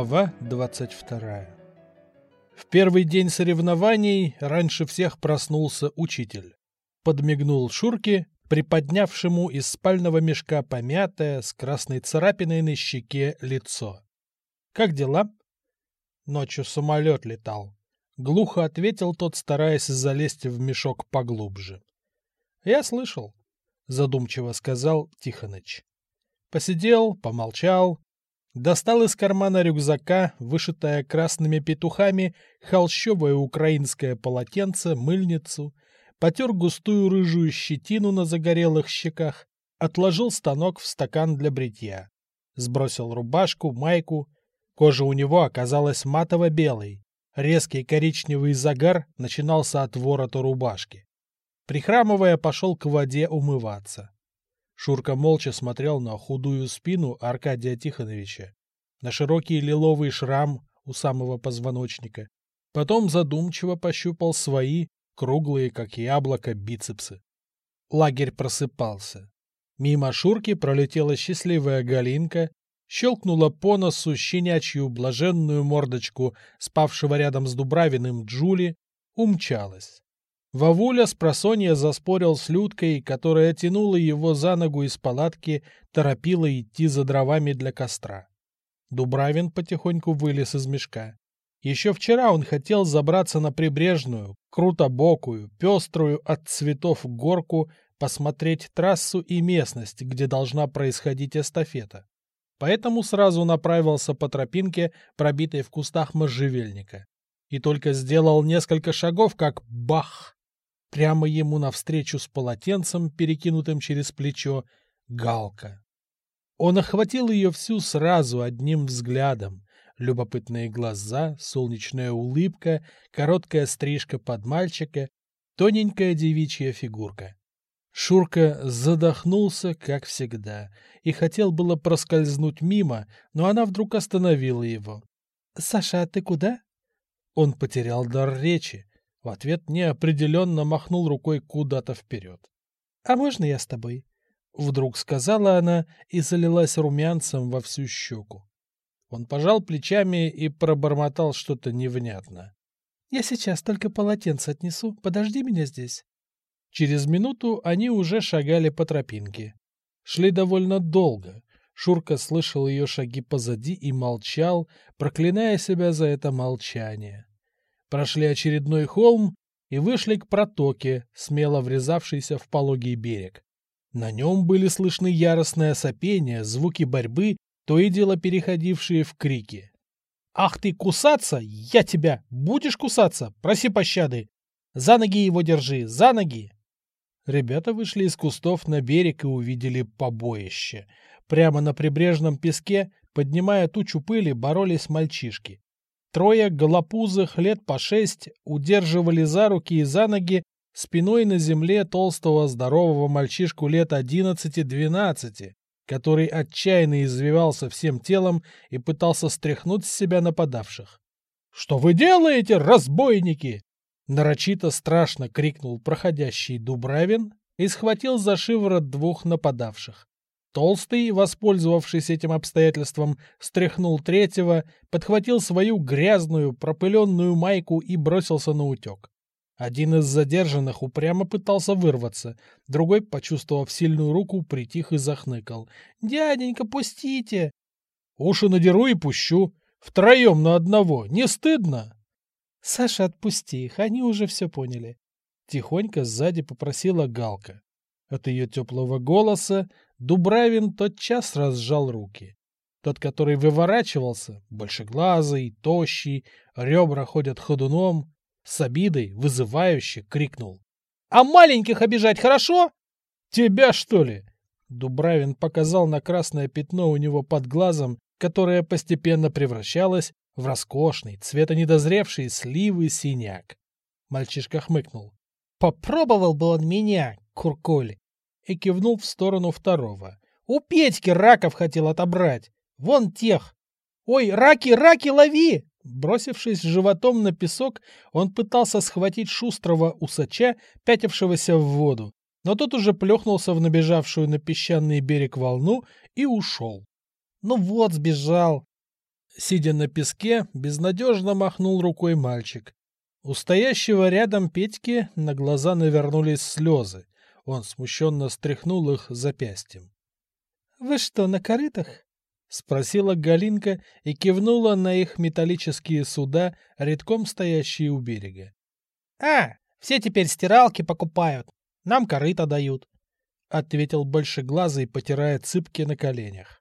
Глава 22 В первый день соревнований раньше всех проснулся учитель. Подмигнул Шурке, приподнявшему из спального мешка помятое, с красной царапиной на щеке лицо. «Как дела?» «Ночью самолет летал», — глухо ответил тот, стараясь залезть в мешок поглубже. «Я слышал», — задумчиво сказал Тихоныч. Посидел, помолчал, достал из кармана рюкзака, вышитое красными петухами, холщовое украинское полотенце, мыльницу, потер густую рыжую щетину на загорелых щеках, отложил станок в стакан для бритья, сбросил рубашку, майку. Кожа у него оказалась матово-белой. Резкий коричневый загар начинался от ворота рубашки. Прихрамывая, пошел к воде умываться. Шурка молча смотрел на худую спину Аркадия Тихоновича, на широкий лиловый шрам у самого позвоночника. Потом задумчиво пощупал свои, круглые, как яблоко, бицепсы. Лагерь просыпался. Мимо Шурки пролетела счастливая Галинка, щелкнула по носу щенячью блаженную мордочку спавшего рядом с Дубравиным Джули, умчалась. Вовуля с просонья заспорил с Людкой, которая тянула его за ногу из палатки, торопила идти за дровами для костра. Дубравин потихоньку вылез из мешка. Еще вчера он хотел забраться на прибрежную, крутобокую, пеструю от цветов горку, посмотреть трассу и местность, где должна происходить эстафета. Поэтому сразу направился по тропинке, пробитой в кустах можжевельника. И только сделал несколько шагов, как бах! Прямо ему навстречу с полотенцем, перекинутым через плечо, галка. Он охватил ее всю сразу одним взглядом. Любопытные глаза, солнечная улыбка, короткая стрижка под мальчика, тоненькая девичья фигурка. Шурка задохнулся, как всегда, и хотел было проскользнуть мимо, но она вдруг остановила его. — Саша, а ты куда? Он потерял дар речи. В ответ неопределенно махнул рукой куда-то вперед. «А можно я с тобой?» Вдруг сказала она и залилась румянцем во всю щеку. Он пожал плечами и пробормотал что-то невнятно. «Я сейчас только полотенце отнесу. Подожди меня здесь». Через минуту они уже шагали по тропинке. Шли довольно долго. Шурка слышал ее шаги позади и молчал, проклиная себя за это молчание прошли очередной холм и вышли к протоке, смело врезавшейся в пологий берег. На нем были слышны яростное сопение, звуки борьбы, то и дело переходившие в крики. «Ах ты, кусаться! Я тебя! Будешь кусаться? Проси пощады! За ноги его держи! За ноги!» Ребята вышли из кустов на берег и увидели побоище. Прямо на прибрежном песке, поднимая тучу пыли, боролись мальчишки. Трое голопузых лет по шесть удерживали за руки и за ноги спиной на земле толстого здорового мальчишку лет одиннадцати-двенадцати, который отчаянно извивался всем телом и пытался стряхнуть с себя нападавших. «Что вы делаете, разбойники?» Нарочито страшно крикнул проходящий Дубравин и схватил за шиворот двух нападавших. Толстый, воспользовавшись этим обстоятельством, стряхнул третьего, подхватил свою грязную, пропыленную майку и бросился на утек. Один из задержанных упрямо пытался вырваться, другой, почувствовав сильную руку, притих и захныкал. «Дяденька, пустите!» «Уши надеру и пущу. Втроем на одного. Не стыдно?» «Саша, отпусти их, они уже все поняли». Тихонько сзади попросила Галка. От ее теплого голоса Дубравин тотчас разжал руки. Тот, который выворачивался, большеглазый, тощий, ребра ходят ходуном, с обидой, вызывающе крикнул. «А маленьких обижать хорошо?» «Тебя, что ли?» Дубравин показал на красное пятно у него под глазом, которое постепенно превращалось в роскошный, цвета недозревший сливы синяк. Мальчишка хмыкнул. «Попробовал бы он меня, куркуль!» И кивнул в сторону второго. «У Петьки раков хотел отобрать! Вон тех! Ой, раки, раки, лови!» Бросившись животом на песок, он пытался схватить шустрого усача, пятившегося в воду, но тот уже плюхнулся в набежавшую на песчаный берег волну и ушел. «Ну вот, сбежал!» Сидя на песке, безнадежно махнул рукой мальчик. У стоящего рядом Петьки на глаза навернулись слезы. Он смущенно стряхнул их запястьем. — Вы что, на корытах? — спросила Галинка и кивнула на их металлические суда, редком стоящие у берега. — А, все теперь стиралки покупают. Нам корыто дают, — ответил большеглазый, потирая цыпки на коленях.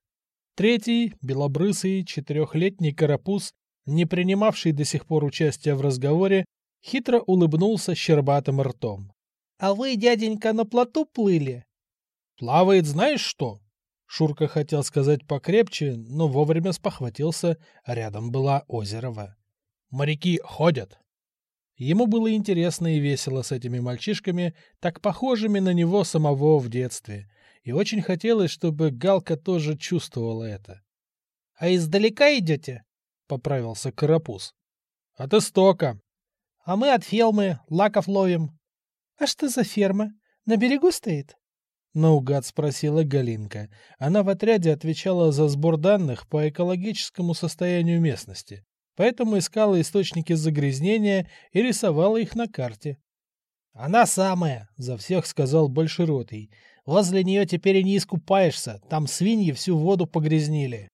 Третий, белобрысый, четырехлетний карапуз, не принимавший до сих пор участия в разговоре, хитро улыбнулся щербатым ртом. — А вы, дяденька, на плоту плыли? — Плавает знаешь что? Шурка хотел сказать покрепче, но вовремя спохватился, рядом была Озерова. Моряки ходят. Ему было интересно и весело с этими мальчишками, так похожими на него самого в детстве, и очень хотелось, чтобы Галка тоже чувствовала это. — А издалека идете? — поправился Карапуз. — От истока. — А мы от фермы, лаков ловим. — А что за ферма? На берегу стоит? — наугад спросила Галинка. Она в отряде отвечала за сбор данных по экологическому состоянию местности, поэтому искала источники загрязнения и рисовала их на карте. — Она самая, — за всех сказал Большеротый. Возле нее теперь и не искупаешься, там свиньи всю воду погрязнили.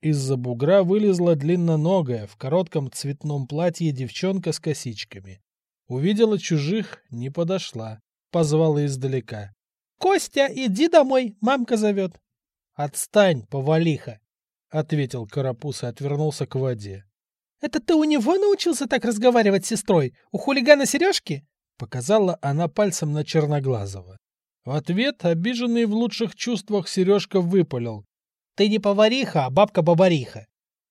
Из-за бугра вылезла длинноногая, в коротком цветном платье девчонка с косичками. Увидела чужих, не подошла, позвала издалека. — Костя, иди домой, мамка зовет. — Отстань, повалиха, — ответил Карапуз и отвернулся к воде. — Это ты у него научился так разговаривать с сестрой? У хулигана Сережки? — показала она пальцем на Черноглазого. В ответ, обиженный в лучших чувствах, Сережка выпалил. «Ты не повариха, а бабка-бабариха!»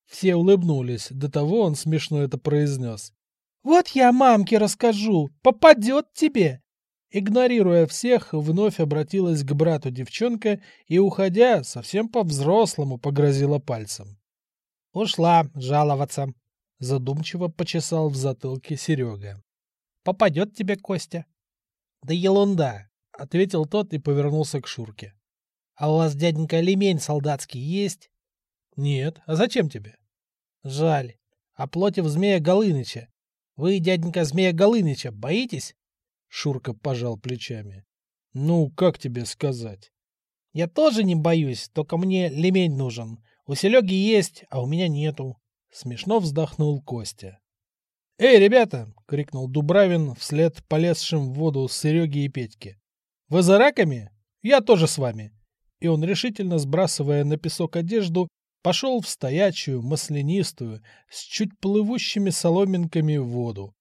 Все улыбнулись, до того он смешно это произнес. «Вот я мамке расскажу, попадет тебе!» Игнорируя всех, вновь обратилась к брату девчонка и, уходя, совсем по-взрослому погрозила пальцем. «Ушла жаловаться», — задумчиво почесал в затылке Серега. «Попадет тебе Костя». «Да ерунда. — ответил тот и повернулся к Шурке. — А у вас, дяденька, лемень солдатский есть? — Нет. А зачем тебе? — Жаль. А плотив змея Голыныча. Вы, дяденька, змея Голыныча, боитесь? Шурка пожал плечами. — Ну, как тебе сказать? — Я тоже не боюсь, только мне лемень нужен. У Сереги есть, а у меня нету. Смешно вздохнул Костя. «Эй, ребята!» — крикнул Дубравин вслед полезшим в воду Сереги и Петьке. Вы за раками? Я тоже с вами. И он, решительно сбрасывая на песок одежду, пошел в стоячую, маслянистую, с чуть плывущими соломинками воду.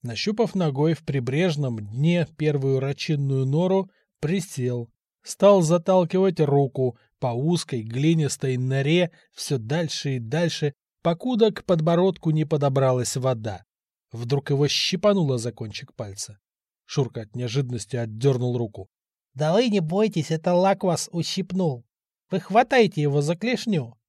Нащупав ногой в прибрежном дне первую рачинную нору, присел. Стал заталкивать руку по узкой глинистой норе все дальше и дальше, покуда к подбородку не подобралась вода. Вдруг его щипануло за кончик пальца. Шурка от неожиданности отдернул руку. — Да вы не бойтесь, это лак вас ущипнул. Вы хватайте его за клешню.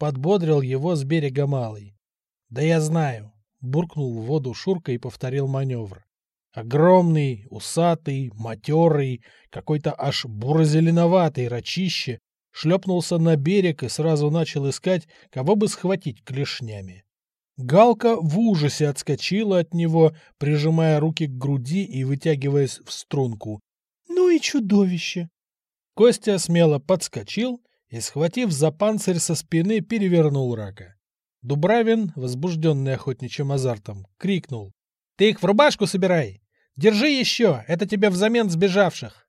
Подбодрил его с берега малый. — Да я знаю. Буркнул в воду Шурка и повторил маневр. Огромный, усатый, матерый, какой-то аж буро-зеленоватый рачище шлепнулся на берег и сразу начал искать, кого бы схватить клешнями. Галка в ужасе отскочила от него, прижимая руки к груди и вытягиваясь в струнку. «Ну и чудовище!» Костя смело подскочил и, схватив за панцирь со спины, перевернул рака. Дубравин, возбужденный охотничьим азартом, крикнул. «Ты их в рубашку собирай! Держи еще! Это тебе взамен сбежавших!»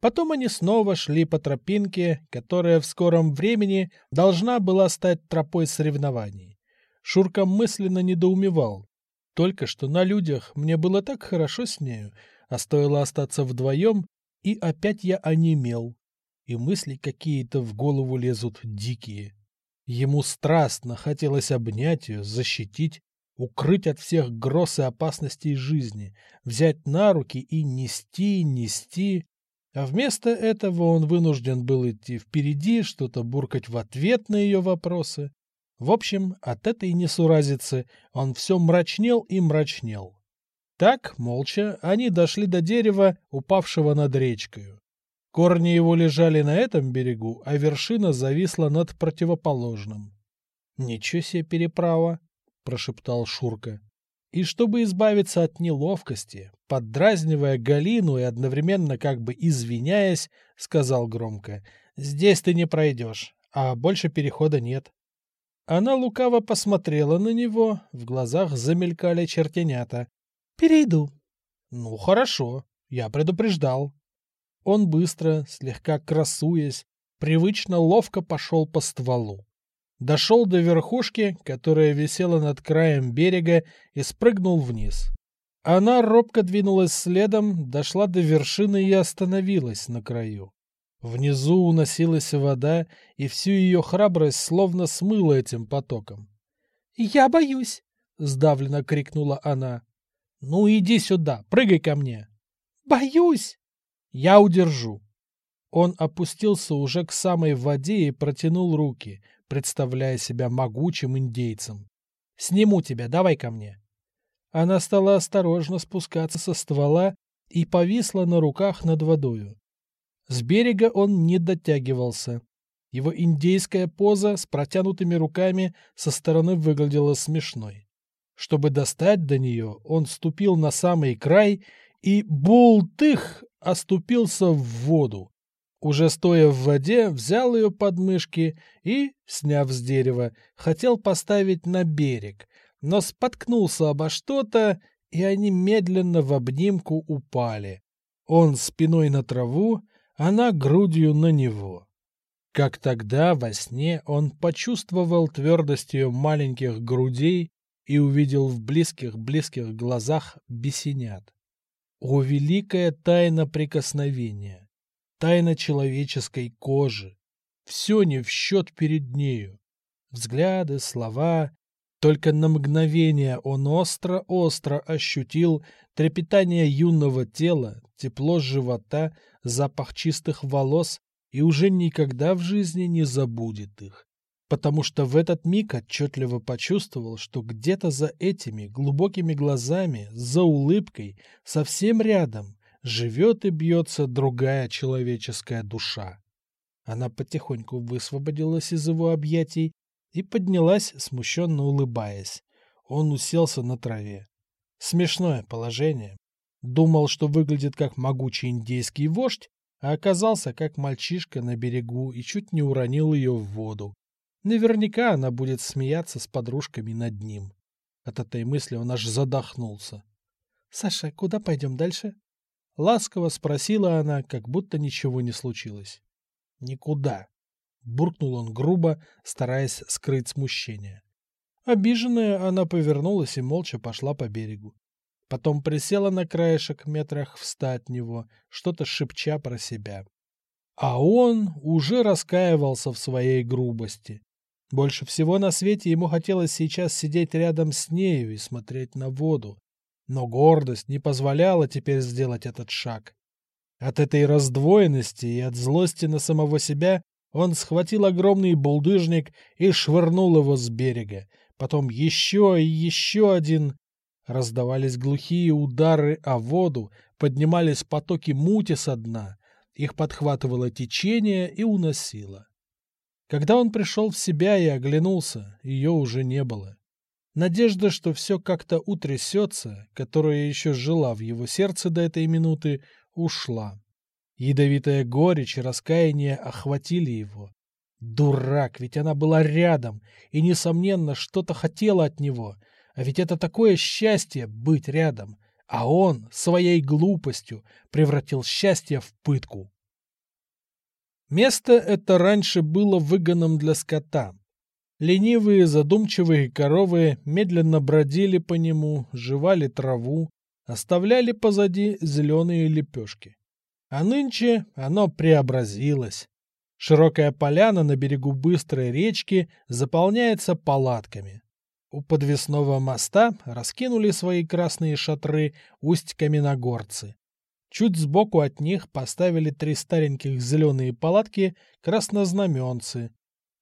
Потом они снова шли по тропинке, которая в скором времени должна была стать тропой соревнований. Шурка мысленно недоумевал. Только что на людях мне было так хорошо с нею, а стоило остаться вдвоем, и опять я онемел. И мысли какие-то в голову лезут дикие. Ему страстно хотелось обнять ее, защитить, укрыть от всех гроз и опасностей жизни, взять на руки и нести, нести. А вместо этого он вынужден был идти впереди, что-то буркать в ответ на ее вопросы. В общем, от этой несуразицы он все мрачнел и мрачнел. Так, молча, они дошли до дерева, упавшего над речкой. Корни его лежали на этом берегу, а вершина зависла над противоположным. Ничего себе переправа, прошептал Шурка. И чтобы избавиться от неловкости, поддразнивая Галину и одновременно как бы извиняясь, сказал громко, «Здесь ты не пройдешь, а больше перехода нет». Она лукаво посмотрела на него, в глазах замелькали чертенята. «Перейду». «Ну, хорошо, я предупреждал». Он быстро, слегка красуясь, привычно ловко пошел по стволу. Дошел до верхушки, которая висела над краем берега, и спрыгнул вниз. Она робко двинулась следом, дошла до вершины и остановилась на краю. Внизу уносилась вода, и всю ее храбрость словно смыла этим потоком. «Я боюсь!» — сдавленно крикнула она. «Ну иди сюда, прыгай ко мне!» «Боюсь!» «Я удержу!» Он опустился уже к самой воде и протянул руки — представляя себя могучим индейцем. «Сниму тебя, давай ко мне». Она стала осторожно спускаться со ствола и повисла на руках над водою. С берега он не дотягивался. Его индейская поза с протянутыми руками со стороны выглядела смешной. Чтобы достать до нее, он ступил на самый край и, бултых, оступился в воду, уже стоя в воде, взял ее под мышки и, сняв с дерева, хотел поставить на берег, но споткнулся обо что-то, и они медленно в обнимку упали. Он спиной на траву, она грудью на него. Как тогда во сне он почувствовал твердость ее маленьких грудей и увидел в близких-близких глазах бесенят. О, великая тайна прикосновения! тайна человеческой кожи. Все не в счет перед нею. Взгляды, слова. Только на мгновение он остро-остро ощутил трепетание юного тела, тепло живота, запах чистых волос и уже никогда в жизни не забудет их. Потому что в этот миг отчетливо почувствовал, что где-то за этими глубокими глазами, за улыбкой, совсем рядом, живет и бьется другая человеческая душа. Она потихоньку высвободилась из его объятий и поднялась, смущенно улыбаясь. Он уселся на траве. Смешное положение. Думал, что выглядит как могучий индейский вождь, а оказался как мальчишка на берегу и чуть не уронил ее в воду. Наверняка она будет смеяться с подружками над ним. От этой мысли он аж задохнулся. — Саша, куда пойдем дальше? Ласково спросила она, как будто ничего не случилось. «Никуда», — буркнул он грубо, стараясь скрыть смущение. Обиженная, она повернулась и молча пошла по берегу. Потом присела на краешек метрах вста от него, что-то шепча про себя. А он уже раскаивался в своей грубости. Больше всего на свете ему хотелось сейчас сидеть рядом с нею и смотреть на воду, но гордость не позволяла теперь сделать этот шаг. От этой раздвоенности и от злости на самого себя он схватил огромный булдыжник и швырнул его с берега. Потом еще и еще один. Раздавались глухие удары о воду, поднимались потоки мути со дна. Их подхватывало течение и уносило. Когда он пришел в себя и оглянулся, ее уже не было. Надежда, что все как-то утрясется, которая еще жила в его сердце до этой минуты, ушла. Ядовитая горечь и раскаяние охватили его. Дурак, ведь она была рядом и, несомненно, что-то хотела от него. А ведь это такое счастье — быть рядом. А он своей глупостью превратил счастье в пытку. Место это раньше было выгоном для скота. Ленивые задумчивые коровы медленно бродили по нему, жевали траву, оставляли позади зеленые лепешки. А нынче оно преобразилось. Широкая поляна на берегу быстрой речки заполняется палатками. У подвесного моста раскинули свои красные шатры усть-каменогорцы. Чуть сбоку от них поставили три стареньких зеленые палатки краснознаменцы,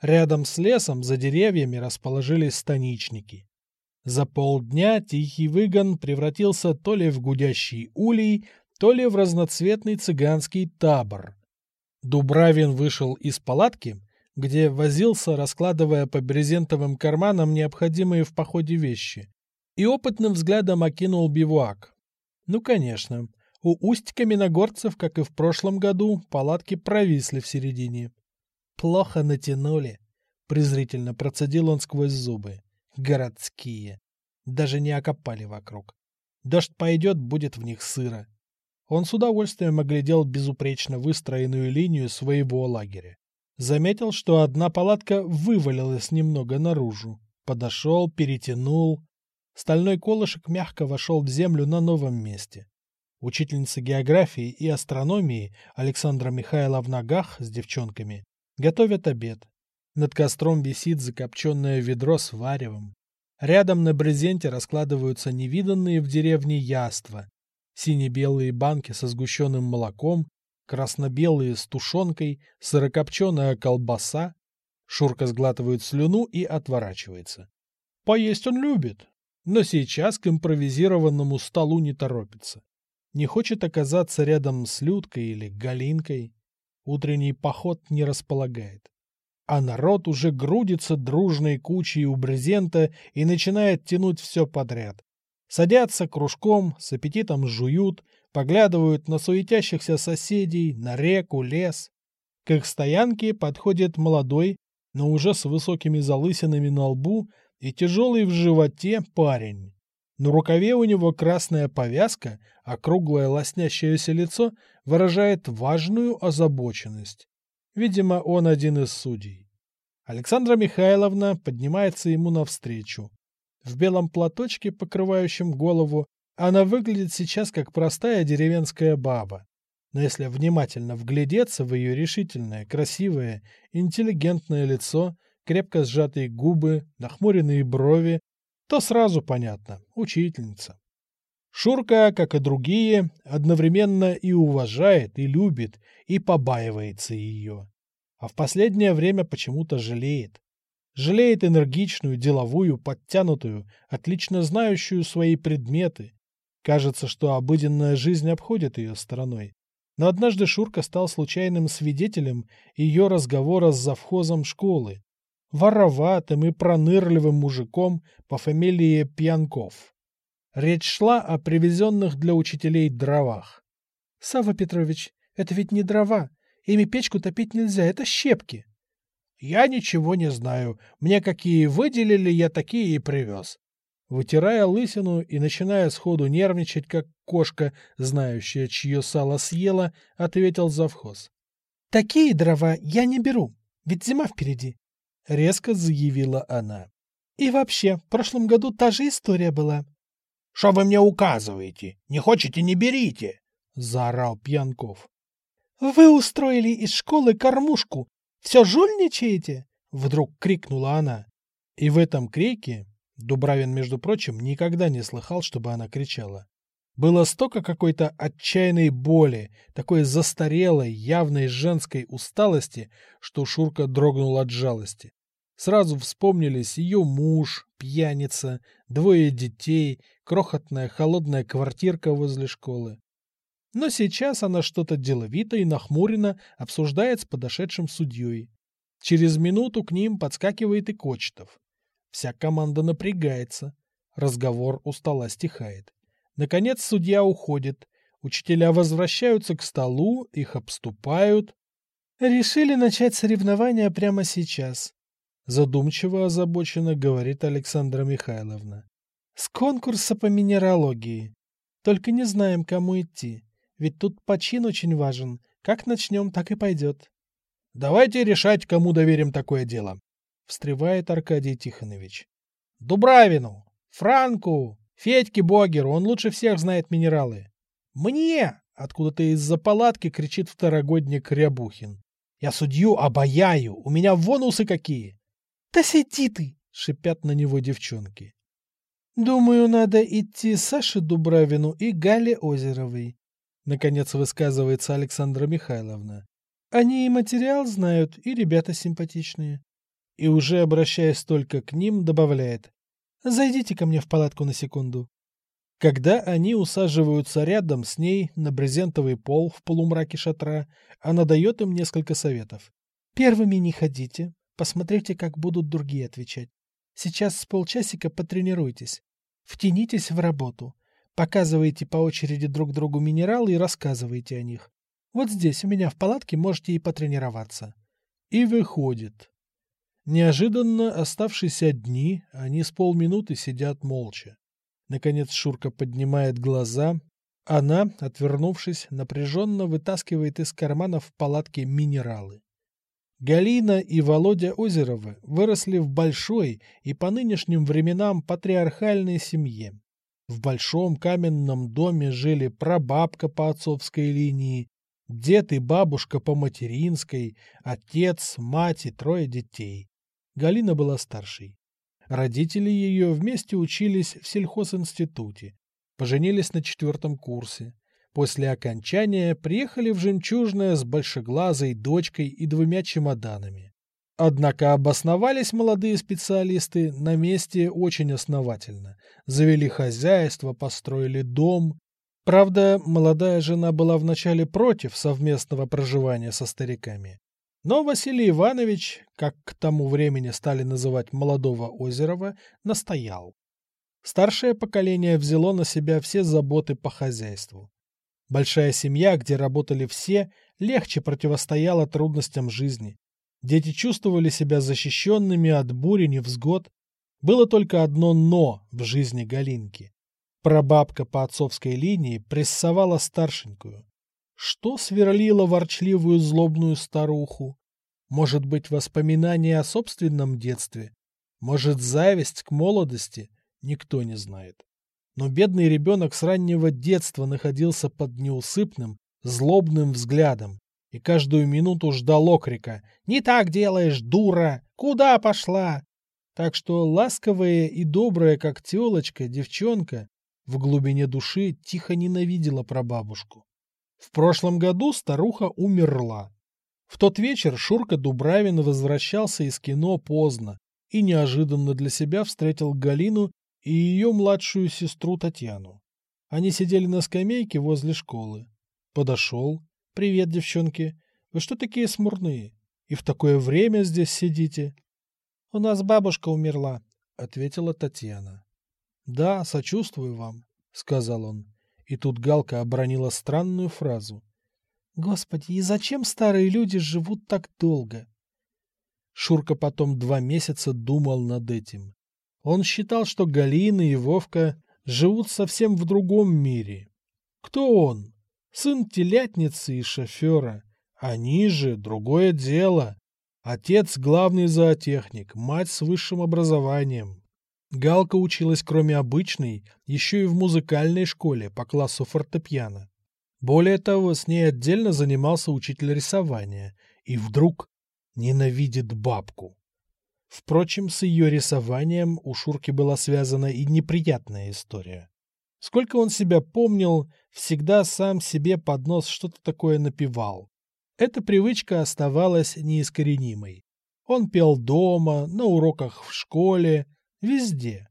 Рядом с лесом за деревьями расположились станичники. За полдня тихий выгон превратился то ли в гудящий улей, то ли в разноцветный цыганский табор. Дубравин вышел из палатки, где возился, раскладывая по брезентовым карманам необходимые в походе вещи, и опытным взглядом окинул бивуак. Ну, конечно, у усть каменогорцев, как и в прошлом году, палатки провисли в середине. «Плохо натянули», — презрительно процедил он сквозь зубы. «Городские. Даже не окопали вокруг. Дождь пойдет, будет в них сыро». Он с удовольствием оглядел безупречно выстроенную линию своего лагеря. Заметил, что одна палатка вывалилась немного наружу. Подошел, перетянул. Стальной колышек мягко вошел в землю на новом месте. Учительница географии и астрономии Александра Михайловна Гах с девчонками готовят обед. Над костром висит закопченное ведро с варевом. Рядом на брезенте раскладываются невиданные в деревне яства. Сине-белые банки со сгущенным молоком, красно-белые с тушенкой, сырокопченая колбаса. Шурка сглатывает слюну и отворачивается. Поесть он любит, но сейчас к импровизированному столу не торопится. Не хочет оказаться рядом с Людкой или Галинкой. Утренний поход не располагает. А народ уже грудится дружной кучей у брезента и начинает тянуть все подряд. Садятся кружком, с аппетитом жуют, поглядывают на суетящихся соседей, на реку, лес. К их стоянке подходит молодой, но уже с высокими залысинами на лбу и тяжелый в животе парень. На рукаве у него красная повязка, а круглое лоснящееся лицо выражает важную озабоченность. Видимо, он один из судей. Александра Михайловна поднимается ему навстречу. В белом платочке, покрывающем голову, она выглядит сейчас как простая деревенская баба. Но если внимательно вглядеться в ее решительное, красивое, интеллигентное лицо, крепко сжатые губы, нахмуренные брови, то сразу понятно – учительница. Шурка, как и другие, одновременно и уважает, и любит, и побаивается ее. А в последнее время почему-то жалеет. Жалеет энергичную, деловую, подтянутую, отлично знающую свои предметы, Кажется, что обыденная жизнь обходит ее стороной. Но однажды Шурка стал случайным свидетелем ее разговора с завхозом школы, вороватым и пронырливым мужиком по фамилии Пьянков. Речь шла о привезенных для учителей дровах. — Савва Петрович, это ведь не дрова. Ими печку топить нельзя, это щепки. — Я ничего не знаю. Мне какие выделили, я такие и привез. Вытирая лысину и начиная сходу нервничать, как кошка, знающая, чье сало съела, ответил завхоз. — Такие дрова я не беру, ведь зима впереди, — резко заявила она. — И вообще, в прошлом году та же история была. — Что вы мне указываете? Не хочете — не берите! — заорал Пьянков. — Вы устроили из школы кормушку. Все жульничаете? — вдруг крикнула она. И в этом крике Дубравин, между прочим, никогда не слыхал, чтобы она кричала. Было столько какой-то отчаянной боли, такой застарелой, явной женской усталости, что Шурка дрогнул от жалости. Сразу вспомнились ее муж, пьяница, двое детей, крохотная холодная квартирка возле школы. Но сейчас она что-то деловито и нахмуренно обсуждает с подошедшим судьей. Через минуту к ним подскакивает и Кочетов. Вся команда напрягается. Разговор у стола стихает. Наконец судья уходит. Учителя возвращаются к столу, их обступают. Решили начать соревнования прямо сейчас. Задумчиво озабоченно говорит Александра Михайловна. С конкурса по минералогии. Только не знаем, кому идти. Ведь тут почин очень важен. Как начнем, так и пойдет. Давайте решать, кому доверим такое дело. — встревает Аркадий Тихонович. «Дубравину! Франку! Федьке Богеру! Он лучше всех знает минералы!» «Мне!» — откуда-то из-за палатки кричит второгодник Рябухин. «Я судью обаяю! У меня вон усы какие!» «Да сиди ты!» — шипят на него девчонки. «Думаю, надо идти Саше Дубравину и Гале Озеровой», — наконец высказывается Александра Михайловна. «Они и материал знают, и ребята симпатичные и уже обращаясь только к ним, добавляет «Зайдите ко мне в палатку на секунду». Когда они усаживаются рядом с ней на брезентовый пол в полумраке шатра, она дает им несколько советов. Первыми не ходите. Посмотрите, как будут другие отвечать. Сейчас с полчасика потренируйтесь. Втянитесь в работу. Показывайте по очереди друг другу минералы и рассказывайте о них. Вот здесь у меня в палатке можете и потренироваться. И выходит. Неожиданно, оставшись одни, они с полминуты сидят молча. Наконец Шурка поднимает глаза. Она, отвернувшись, напряженно вытаскивает из кармана в палатке минералы. Галина и Володя Озеровы выросли в большой и по нынешним временам патриархальной семье. В большом каменном доме жили прабабка по отцовской линии, дед и бабушка по материнской, отец, мать и трое детей. Галина была старшей. Родители ее вместе учились в сельхозинституте, поженились на четвертом курсе. После окончания приехали в Жемчужное с большеглазой дочкой и двумя чемоданами. Однако обосновались молодые специалисты на месте очень основательно. Завели хозяйство, построили дом. Правда, молодая жена была вначале против совместного проживания со стариками. Но Василий Иванович, как к тому времени стали называть молодого Озерова, настоял. Старшее поколение взяло на себя все заботы по хозяйству. Большая семья, где работали все, легче противостояла трудностям жизни. Дети чувствовали себя защищенными от бури невзгод. Было только одно «но» в жизни Галинки. Прабабка по отцовской линии прессовала старшенькую. Что сверлило ворчливую злобную старуху? Может быть, воспоминания о собственном детстве? Может, зависть к молодости? Никто не знает. Но бедный ребенок с раннего детства находился под неусыпным, злобным взглядом и каждую минуту ждал окрика «Не так делаешь, дура! Куда пошла?» Так что ласковая и добрая, как телочка, девчонка в глубине души тихо ненавидела прабабушку. В прошлом году старуха умерла. В тот вечер Шурка Дубравин возвращался из кино поздно и неожиданно для себя встретил Галину и ее младшую сестру Татьяну. Они сидели на скамейке возле школы. Подошел. «Привет, девчонки. Вы что такие смурные? И в такое время здесь сидите?» «У нас бабушка умерла», — ответила Татьяна. «Да, сочувствую вам», — сказал он. И тут Галка обронила странную фразу. «Господи, и зачем старые люди живут так долго?» Шурка потом два месяца думал над этим. Он считал, что Галина и Вовка живут совсем в другом мире. Кто он? Сын телятницы и шофера. Они же другое дело. Отец главный зоотехник, мать с высшим образованием. Галка училась кроме обычной, еще и в музыкальной школе по классу фортепиано. Более того, с ней отдельно занимался учитель рисования. И вдруг ненавидит бабку. Впрочем, с ее рисованием у Шурки была связана и неприятная история. Сколько он себя помнил, всегда сам себе под нос что-то такое напевал. Эта привычка оставалась неискоренимой. Он пел дома, на уроках в школе, Везде.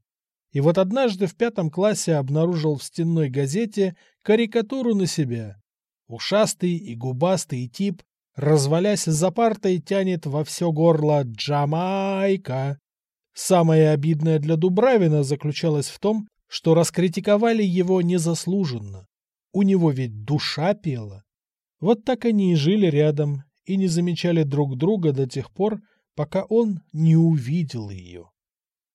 И вот однажды в пятом классе обнаружил в стенной газете карикатуру на себя. Ушастый и губастый тип, развалясь за партой, тянет во все горло «Джамайка». Самое обидное для Дубравина заключалось в том, что раскритиковали его незаслуженно. У него ведь душа пела. Вот так они и жили рядом, и не замечали друг друга до тех пор, пока он не увидел ее.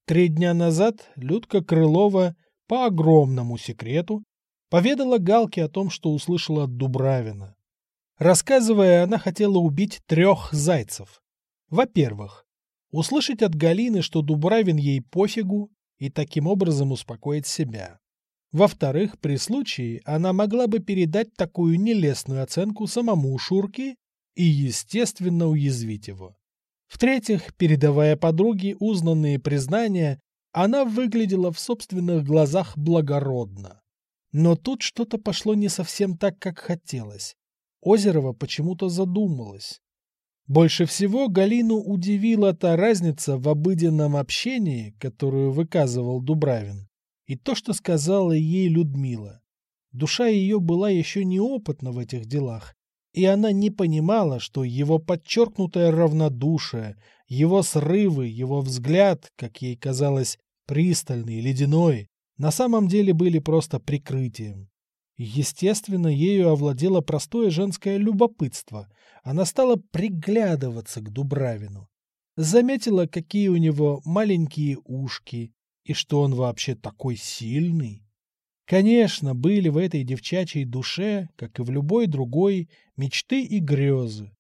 Три дня назад Людка Крылова по огромному секрету поведала Галке о том, что услышала от Дубравина. Рассказывая, она хотела убить трех зайцев. Во-первых, услышать от Галины, что Дубравин ей пофигу, и таким образом успокоить себя. Во-вторых, при случае она могла бы передать такую нелестную оценку самому Шурке и, естественно, уязвить его. В-третьих, передавая подруге узнанные признания, она выглядела в собственных глазах благородно. Но тут что-то пошло не совсем так, как хотелось. Озерова почему-то задумалась. Больше всего Галину удивила та разница в обыденном общении, которую выказывал Дубравин, и то, что сказала ей Людмила. Душа ее была еще неопытна в этих делах, И она не понимала, что его подчеркнутое равнодушие, его срывы, его взгляд, как ей казалось, пристальный, ледяной, на самом деле были просто прикрытием. Естественно, ею овладело простое женское любопытство. Она стала приглядываться к Дубравину. Заметила, какие у него маленькие ушки, и что он вообще такой сильный. Конечно, были в этой девчачьей душе, как и в любой другой, мечты и грезы.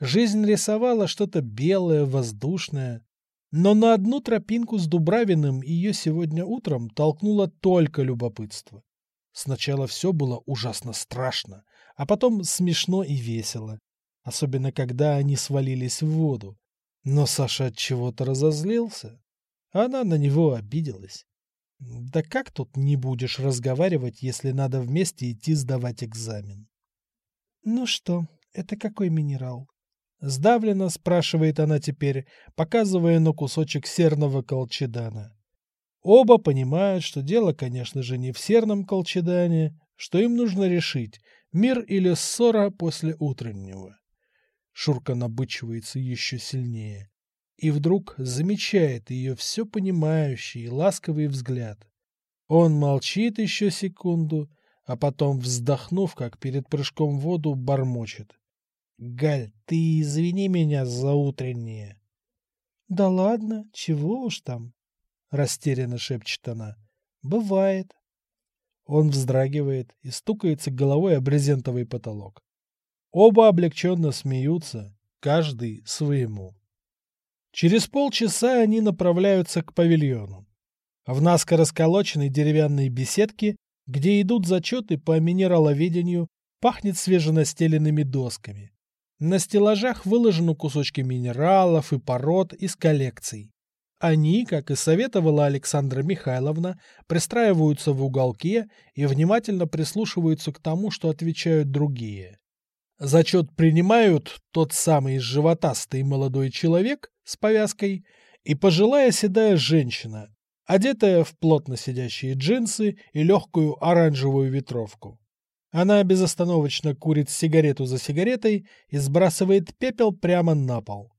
Жизнь рисовала что-то белое, воздушное. Но на одну тропинку с Дубравиным ее сегодня утром толкнуло только любопытство. Сначала все было ужасно страшно, а потом смешно и весело. Особенно, когда они свалились в воду. Но Саша от чего-то разозлился. Она на него обиделась. Да как тут не будешь разговаривать, если надо вместе идти сдавать экзамен? Ну что, это какой минерал? Сдавленно спрашивает она теперь, показывая на кусочек серного колчедана. Оба понимают, что дело, конечно же, не в серном колчедане, что им нужно решить, мир или ссора после утреннего. Шурка набычивается еще сильнее. И вдруг замечает ее все понимающий и ласковый взгляд. Он молчит еще секунду, а потом, вздохнув, как перед прыжком в воду, бормочет. «Галь, ты извини меня за утреннее». «Да ладно, чего уж там?» — растерянно шепчет она. «Бывает». Он вздрагивает и стукается головой о брезентовый потолок. Оба облегченно смеются, каждый своему. Через полчаса они направляются к павильону. В наскоро сколоченной деревянной беседке, где идут зачеты по минераловедению, пахнет свеженастеленными досками. На стеллажах выложены кусочки минералов и пород из коллекций. Они, как и советовала Александра Михайловна, пристраиваются в уголке и внимательно прислушиваются к тому, что отвечают другие. Зачет принимают тот самый животастый молодой человек с повязкой и пожилая седая женщина, одетая в плотно сидящие джинсы и легкую оранжевую ветровку. Она безостановочно курит сигарету за сигаретой и сбрасывает пепел прямо на пол.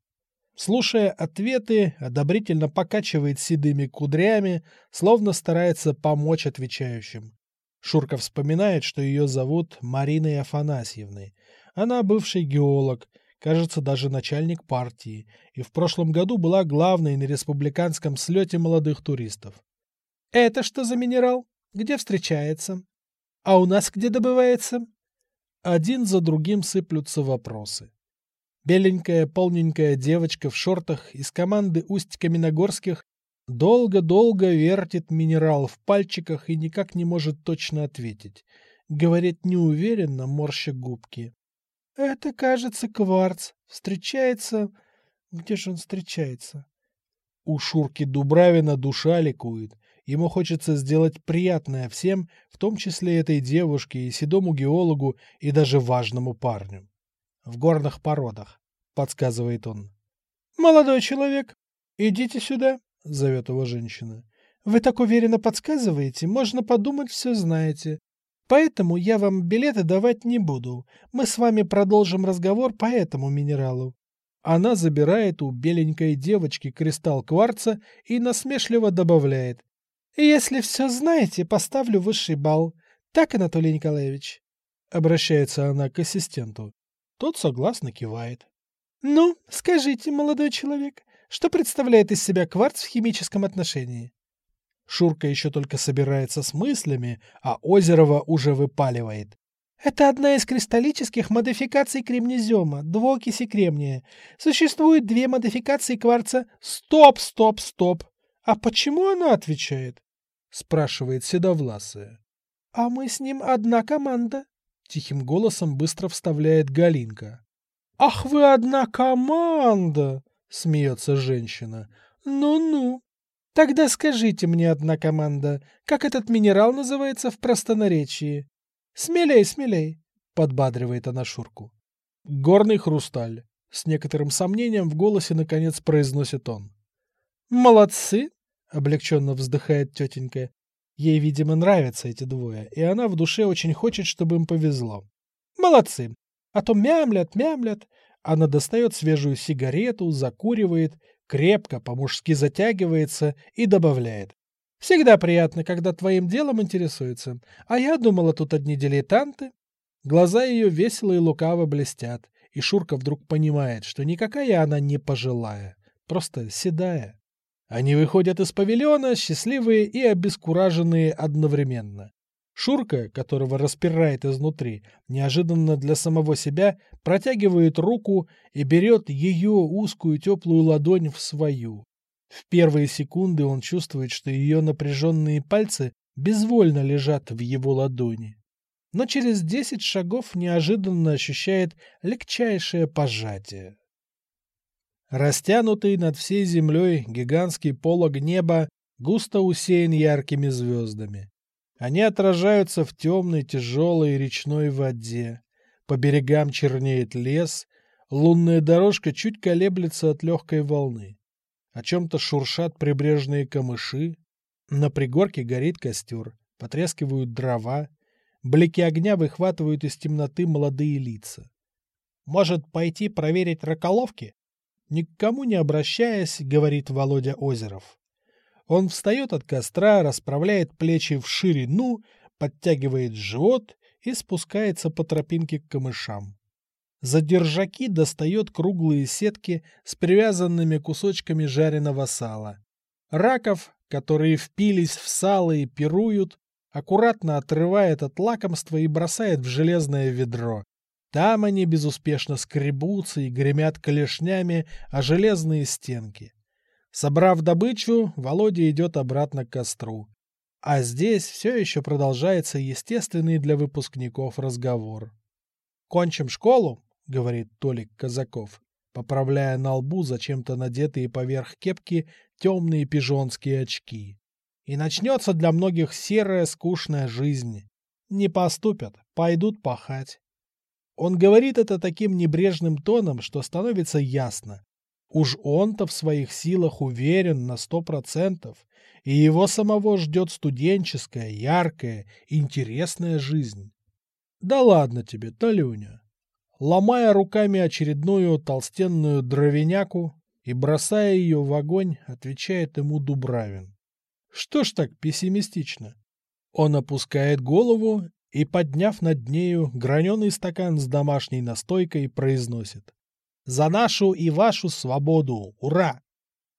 Слушая ответы, одобрительно покачивает седыми кудрями, словно старается помочь отвечающим. Шурка вспоминает, что ее зовут Мариной Афанасьевной. Она бывший геолог, кажется, даже начальник партии, и в прошлом году была главной на республиканском слете молодых туристов. «Это что за минерал? Где встречается? А у нас где добывается?» Один за другим сыплются вопросы. Беленькая, полненькая девочка в шортах из команды Усть-Каменогорских долго-долго вертит минерал в пальчиках и никак не может точно ответить. Говорит неуверенно, морща губки. «Это, кажется, кварц. Встречается... Где же он встречается?» У Шурки Дубравина душа ликует. Ему хочется сделать приятное всем, в том числе этой девушке и седому геологу, и даже важному парню в горных породах», — подсказывает он. «Молодой человек, идите сюда», — зовет его женщина. «Вы так уверенно подсказываете, можно подумать, все знаете. Поэтому я вам билеты давать не буду. Мы с вами продолжим разговор по этому минералу». Она забирает у беленькой девочки кристалл кварца и насмешливо добавляет. «Если все знаете, поставлю высший балл. Так, Анатолий Николаевич?» Обращается она к ассистенту. Тот согласно кивает. «Ну, скажите, молодой человек, что представляет из себя кварц в химическом отношении?» Шурка еще только собирается с мыслями, а Озерова уже выпаливает. Это одна из кристаллических модификаций кремнезема, двуокиси кремния. Существует две модификации кварца. Стоп, стоп, стоп. А почему она отвечает? Спрашивает Седовласая. А мы с ним одна команда. Тихим голосом быстро вставляет Галинка. «Ах вы одна команда!» — смеется женщина. «Ну-ну. Тогда скажите мне, одна команда, как этот минерал называется в простонаречии?» «Смелей, смелей!» — подбадривает она Шурку. «Горный хрусталь!» — с некоторым сомнением в голосе наконец произносит он. «Молодцы!» — облегченно вздыхает тетенька. Ей, видимо, нравятся эти двое, и она в душе очень хочет, чтобы им повезло. Молодцы. А то мямлят, мямлят. Она достает свежую сигарету, закуривает, крепко, по-мужски затягивается и добавляет. Всегда приятно, когда твоим делом интересуются. А я думала, тут одни дилетанты. Глаза ее весело и лукаво блестят, и Шурка вдруг понимает, что никакая она не пожилая, просто седая. Они выходят из павильона, счастливые и обескураженные одновременно. Шурка, которого распирает изнутри, неожиданно для самого себя протягивает руку и берет ее узкую теплую ладонь в свою. В первые секунды он чувствует, что ее напряженные пальцы безвольно лежат в его ладони. Но через десять шагов неожиданно ощущает легчайшее пожатие. Растянутый над всей землей гигантский полог неба густо усеян яркими звездами. Они отражаются в темной тяжелой речной воде. По берегам чернеет лес, лунная дорожка чуть колеблется от легкой волны. О чем-то шуршат прибрежные камыши. На пригорке горит костер, потрескивают дрова. Блики огня выхватывают из темноты молодые лица. «Может, пойти проверить раколовки?» Никому не обращаясь, говорит Володя Озеров. Он встает от костра, расправляет плечи в ширину, подтягивает живот и спускается по тропинке к камышам. За держаки достает круглые сетки с привязанными кусочками жареного сала. Раков, которые впились в сало и пируют, аккуратно отрывает от лакомства и бросает в железное ведро. Там они безуспешно скребутся и гремят клешнями о железные стенки. Собрав добычу, Володя идет обратно к костру. А здесь все еще продолжается естественный для выпускников разговор. «Кончим школу», — говорит Толик Казаков, поправляя на лбу зачем-то надетые поверх кепки темные пижонские очки. «И начнется для многих серая скучная жизнь. Не поступят, пойдут пахать. Он говорит это таким небрежным тоном, что становится ясно. Уж он-то в своих силах уверен на сто процентов, и его самого ждет студенческая, яркая, интересная жизнь. Да ладно тебе, Толюня. Ломая руками очередную толстенную дровяняку и бросая ее в огонь, отвечает ему Дубравин. Что ж так пессимистично? Он опускает голову и, подняв над нею граненый стакан с домашней настойкой, произносит «За нашу и вашу свободу! Ура!»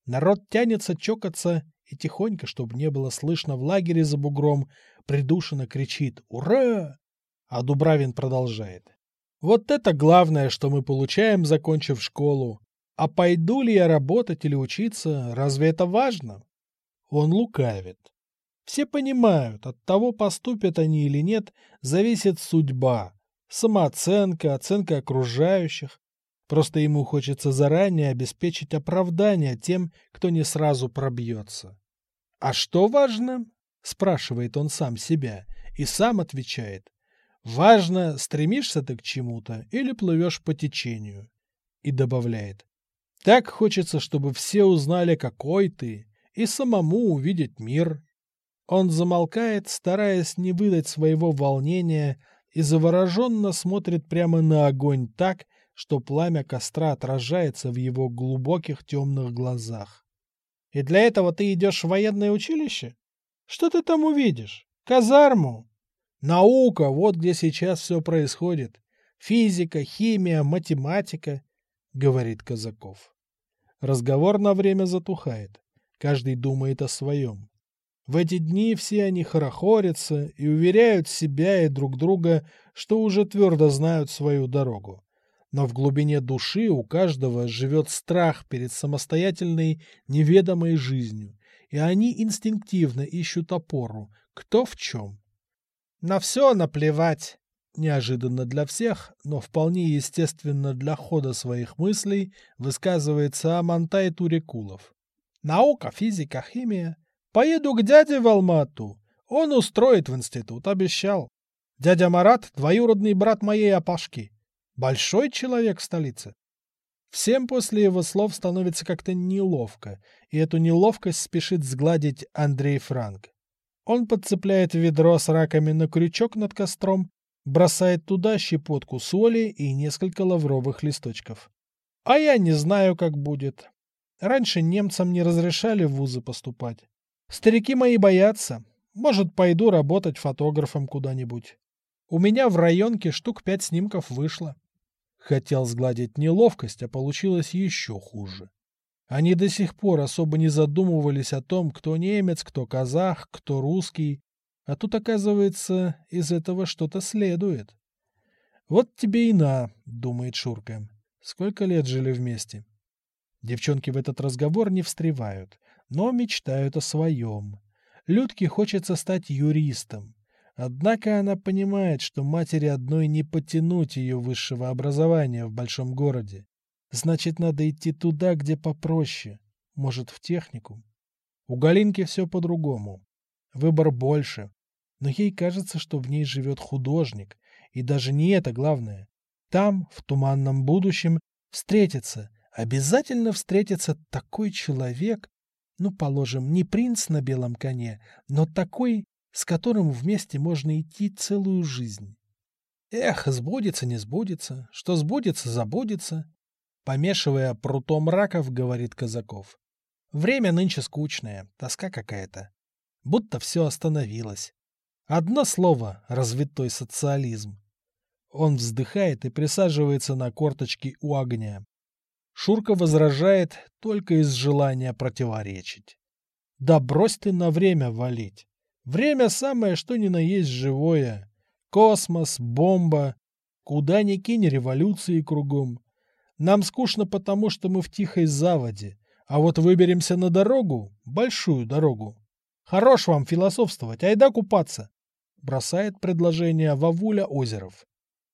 Народ тянется чокаться и тихонько, чтобы не было слышно в лагере за бугром, придушенно кричит «Ура!» А Дубравин продолжает. «Вот это главное, что мы получаем, закончив школу. А пойду ли я работать или учиться, разве это важно?» Он лукавит. Все понимают, от того, поступят они или нет, зависит судьба, самооценка, оценка окружающих. Просто ему хочется заранее обеспечить оправдание тем, кто не сразу пробьется. «А что важно?» – спрашивает он сам себя и сам отвечает. «Важно, стремишься ты к чему-то или плывешь по течению?» И добавляет. «Так хочется, чтобы все узнали, какой ты, и самому увидеть мир, он замолкает, стараясь не выдать своего волнения, и завороженно смотрит прямо на огонь так, что пламя костра отражается в его глубоких темных глазах. «И для этого ты идешь в военное училище? Что ты там увидишь? Казарму? Наука, вот где сейчас все происходит. Физика, химия, математика», — говорит Казаков. Разговор на время затухает. Каждый думает о своем. В эти дни все они хорохорятся и уверяют себя и друг друга, что уже твердо знают свою дорогу. Но в глубине души у каждого живет страх перед самостоятельной, неведомой жизнью, и они инстинктивно ищут опору, кто в чем. На все наплевать. Неожиданно для всех, но вполне естественно для хода своих мыслей, высказывается Амантай Турекулов. Наука, физика, химия — Поеду к дяде в Алмату. Он устроит в институт, обещал. Дядя Марат — двоюродный брат моей опашки. Большой человек в столице. Всем после его слов становится как-то неловко, и эту неловкость спешит сгладить Андрей Франк. Он подцепляет ведро с раками на крючок над костром, Бросает туда щепотку соли и несколько лавровых листочков. А я не знаю, как будет. Раньше немцам не разрешали в вузы поступать. Старики мои боятся. Может, пойду работать фотографом куда-нибудь. У меня в районке штук пять снимков вышло. Хотел сгладить неловкость, а получилось еще хуже. Они до сих пор особо не задумывались о том, кто немец, кто казах, кто русский. А тут, оказывается, из этого что-то следует. Вот тебе и на, думает Шурка. Сколько лет жили вместе? Девчонки в этот разговор не встревают, но мечтают о своем. Людке хочется стать юристом. Однако она понимает, что матери одной не потянуть ее высшего образования в большом городе. Значит, надо идти туда, где попроще. Может, в технику. У Галинки все по-другому. Выбор больше. Но ей кажется, что в ней живет художник. И даже не это главное. Там, в туманном будущем, встретится, обязательно встретится такой человек, ну, положим, не принц на белом коне, но такой, с которым вместе можно идти целую жизнь. Эх, сбудется, не сбудется, что сбудется, забудется. Помешивая прутом раков, говорит Казаков. Время нынче скучное, тоска какая-то. Будто все остановилось. Одно слово — развитой социализм. Он вздыхает и присаживается на корточки у огня. Шурка возражает только из желания противоречить. Да брось ты на время валить. Время самое, что ни на есть живое. Космос, бомба. Куда ни кинь революции кругом. Нам скучно потому, что мы в тихой заводе. А вот выберемся на дорогу, большую дорогу. Хорош вам философствовать, айда купаться. Бросает предложение Вавуля Озеров.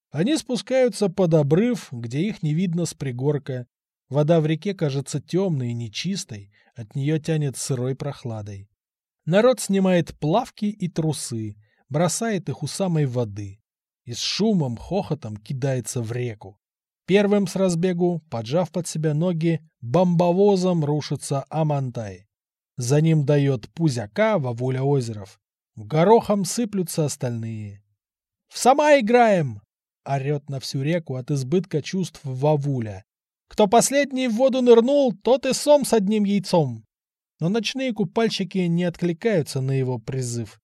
Они спускаются под обрыв, где их не видно с пригорка. Вода в реке кажется темной и нечистой, от нее тянет сырой прохладой. Народ снимает плавки и трусы, бросает их у самой воды и с шумом, хохотом кидается в реку. Первым с разбегу, поджав под себя ноги, бомбовозом рушится Амантай. За ним дает Пузяка Вавуля Озеров. Горохом сыплются остальные. «В сама играем!» орет на всю реку от избытка чувств Вавуля. Кто последний в воду нырнул, тот и сом с одним яйцом. Но ночные купальщики не откликаются на его призыв.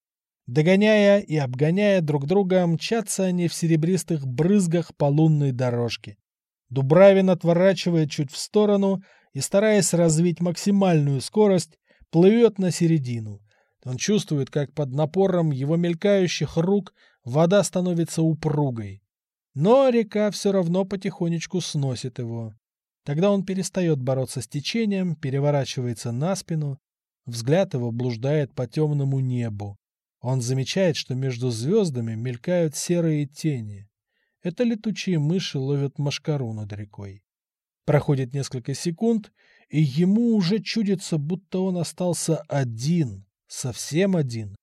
Догоняя и обгоняя друг друга, мчатся они в серебристых брызгах по лунной дорожке. Дубравин отворачивает чуть в сторону и, стараясь развить максимальную скорость, плывет на середину. Он чувствует, как под напором его мелькающих рук вода становится упругой. Но река все равно потихонечку сносит его. Тогда он перестает бороться с течением, переворачивается на спину, взгляд его блуждает по темному небу. Он замечает, что между звездами мелькают серые тени. Это летучие мыши ловят машкару над рекой. Проходит несколько секунд, и ему уже чудится, будто он остался один, совсем один.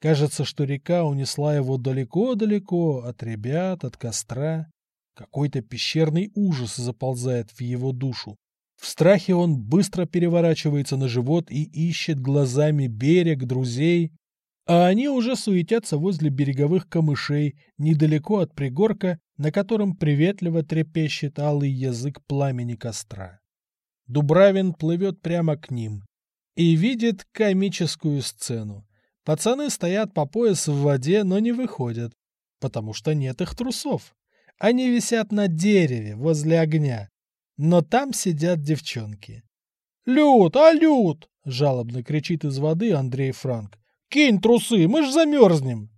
Кажется, что река унесла его далеко-далеко от ребят, от костра. Какой-то пещерный ужас заползает в его душу. В страхе он быстро переворачивается на живот и ищет глазами берег, друзей. А они уже суетятся возле береговых камышей, недалеко от пригорка, на котором приветливо трепещет алый язык пламени костра. Дубравин плывет прямо к ним и видит комическую сцену. Пацаны стоят по пояс в воде, но не выходят, потому что нет их трусов. Они висят на дереве возле огня, но там сидят девчонки. «Люд, а Люд!» — жалобно кричит из воды Андрей Франк. «Кинь трусы, мы ж замерзнем!»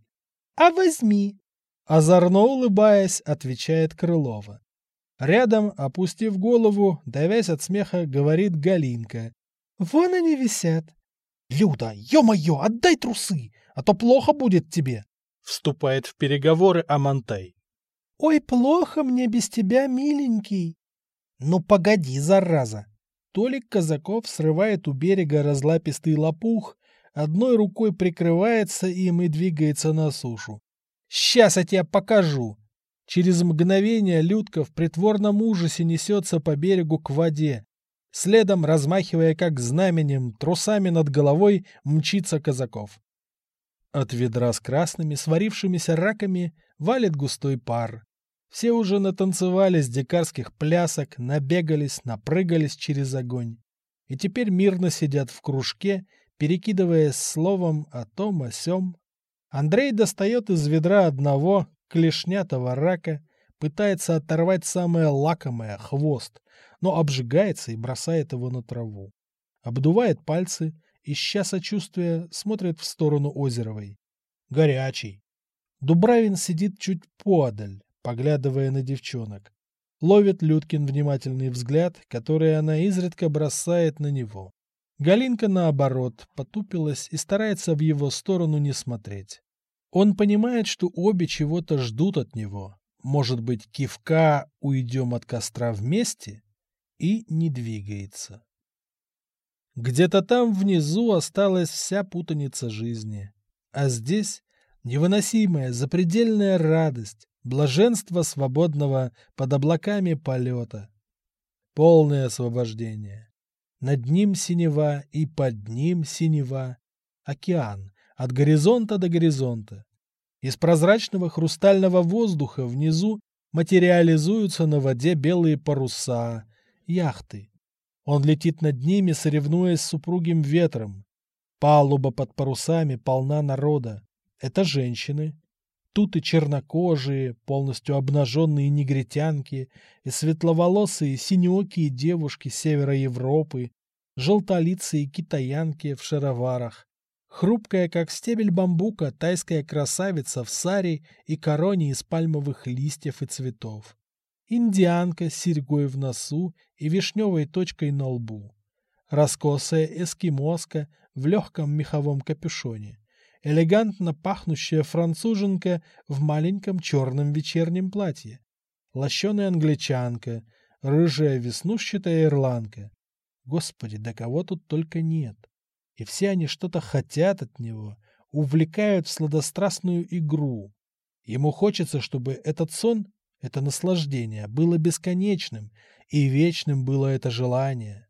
«А возьми!» Озорно улыбаясь, отвечает Крылова. Рядом, опустив голову, давясь от смеха, говорит Галинка. «Вон они висят. «Люда, ё-моё, отдай трусы, а то плохо будет тебе!» Вступает в переговоры Амантай. «Ой, плохо мне без тебя, миленький!» «Ну погоди, зараза!» Толик Казаков срывает у берега разлапистый лопух, одной рукой прикрывается им и двигается на сушу. «Сейчас я тебе покажу!» Через мгновение Людка в притворном ужасе несется по берегу к воде, Следом, размахивая как знаменем, трусами над головой, мчится Казаков. От ведра с красными, сварившимися раками, валит густой пар. Все уже натанцевались дикарских плясок, набегались, напрыгались через огонь. И теперь мирно сидят в кружке, перекидываясь словом о том, о сём. Андрей достает из ведра одного клешнятого рака, пытается оторвать самое лакомое — хвост, но обжигается и бросает его на траву. Обдувает пальцы, ища сочувствия, смотрит в сторону Озеровой. Горячий. Дубравин сидит чуть подаль, поглядывая на девчонок. Ловит Людкин внимательный взгляд, который она изредка бросает на него. Галинка, наоборот, потупилась и старается в его сторону не смотреть. Он понимает, что обе чего-то ждут от него. Может быть, кивка «уйдем от костра вместе» и не двигается. Где-то там внизу осталась вся путаница жизни. А здесь невыносимая запредельная радость, блаженство свободного под облаками полета. Полное освобождение. Над ним синева и под ним синева. Океан, от горизонта до горизонта. Из прозрачного хрустального воздуха внизу материализуются на воде белые паруса, яхты. Он летит над ними, соревнуясь с супругим ветром. Палуба под парусами полна народа. Это женщины. Тут и чернокожие, полностью обнаженные негритянки, и светловолосые синеокие девушки севера Европы, желтолицые китаянки в шароварах, хрупкая, как стебель бамбука, тайская красавица в саре и короне из пальмовых листьев и цветов индианка с серьгой в носу и вишневой точкой на лбу, раскосая эскимоска в легком меховом капюшоне, элегантно пахнущая француженка в маленьком черном вечернем платье, лощеная англичанка, рыжая веснушчатая ирландка. Господи, да кого тут только нет. И все они что-то хотят от него, увлекают в сладострастную игру. Ему хочется, чтобы этот сон это наслаждение было бесконечным, и вечным было это желание.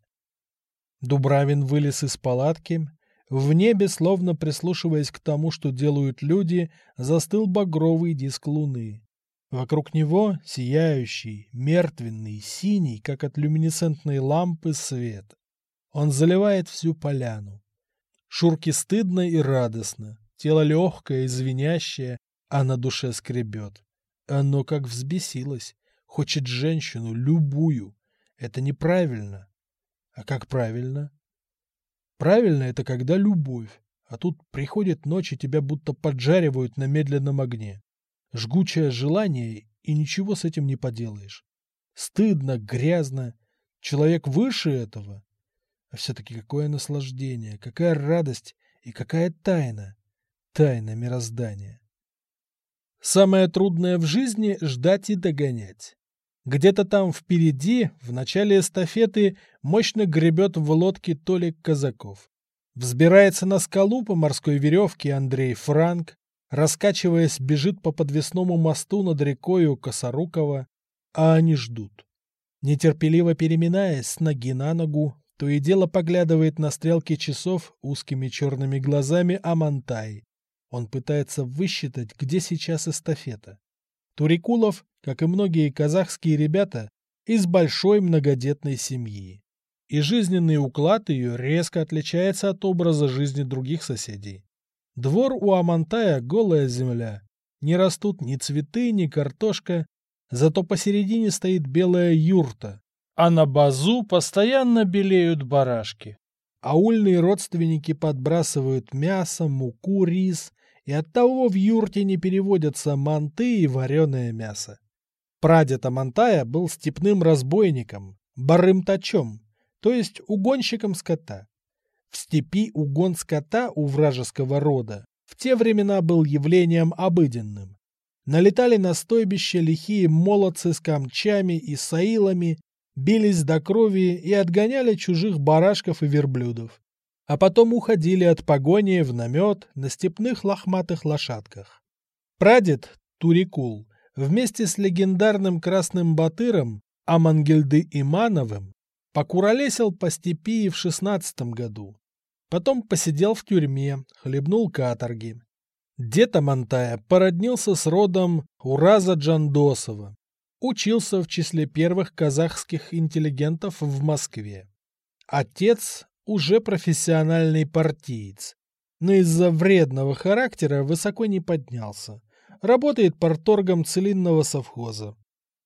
Дубравин вылез из палатки. В небе, словно прислушиваясь к тому, что делают люди, застыл багровый диск луны. Вокруг него сияющий, мертвенный, синий, как от люминесцентной лампы, свет. Он заливает всю поляну. Шурке стыдно и радостно, тело легкое и звенящее, а на душе скребет. Оно как взбесилось. Хочет женщину, любую. Это неправильно. А как правильно? Правильно это когда любовь. А тут приходит ночь, и тебя будто поджаривают на медленном огне. Жгучее желание, и ничего с этим не поделаешь. Стыдно, грязно. Человек выше этого. А все-таки какое наслаждение, какая радость и какая тайна. Тайна мироздания. Самое трудное в жизни – ждать и догонять. Где-то там впереди, в начале эстафеты, мощно гребет в лодке Толик Казаков. Взбирается на скалу по морской веревке Андрей Франк, раскачиваясь, бежит по подвесному мосту над рекою Косорукова, а они ждут. Нетерпеливо переминаясь с ноги на ногу, то и дело поглядывает на стрелки часов узкими черными глазами Амантай. Он пытается высчитать, где сейчас эстафета. Турикулов, как и многие казахские ребята, из большой многодетной семьи. И жизненный уклад ее резко отличается от образа жизни других соседей. Двор у Амантая – голая земля. Не растут ни цветы, ни картошка, зато посередине стоит белая юрта, а на базу постоянно белеют барашки. Аульные родственники подбрасывают мясо, муку, рис и оттого в юрте не переводятся манты и вареное мясо. Прадед Амантая был степным разбойником, барым-тачом, то есть угонщиком скота. В степи угон скота у вражеского рода в те времена был явлением обыденным. Налетали на стойбище лихие молодцы с камчами и саилами, бились до крови и отгоняли чужих барашков и верблюдов а потом уходили от погони в намет на степных лохматых лошадках. Прадед Турикул вместе с легендарным красным батыром Амангельды Имановым покуролесил по степи в шестнадцатом году. Потом посидел в тюрьме, хлебнул каторги. Дед Амантая породнился с родом Ураза Джандосова. Учился в числе первых казахских интеллигентов в Москве. Отец уже профессиональный партиец, но из-за вредного характера высоко не поднялся. Работает порторгом целинного совхоза.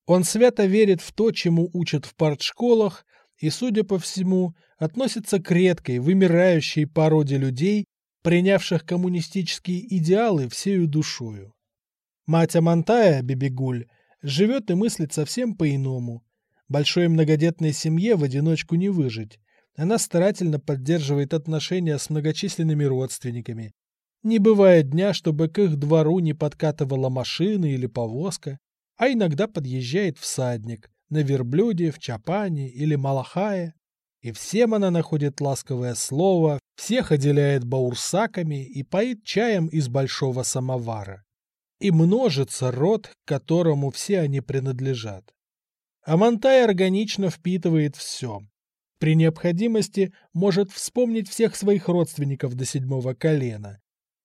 Он свято верит в то, чему учат в партшколах, и, судя по всему, относится к редкой, вымирающей породе людей, принявших коммунистические идеалы всею душою. Мать Амантая, Бибигуль, живет и мыслит совсем по-иному. Большой многодетной семье в одиночку не выжить. Она старательно поддерживает отношения с многочисленными родственниками. Не бывает дня, чтобы к их двору не подкатывала машина или повозка, а иногда подъезжает всадник на верблюде, в чапане или малахае. И всем она находит ласковое слово, всех отделяет баурсаками и поит чаем из большого самовара. И множится род, к которому все они принадлежат. Амантай органично впитывает все, при необходимости может вспомнить всех своих родственников до седьмого колена.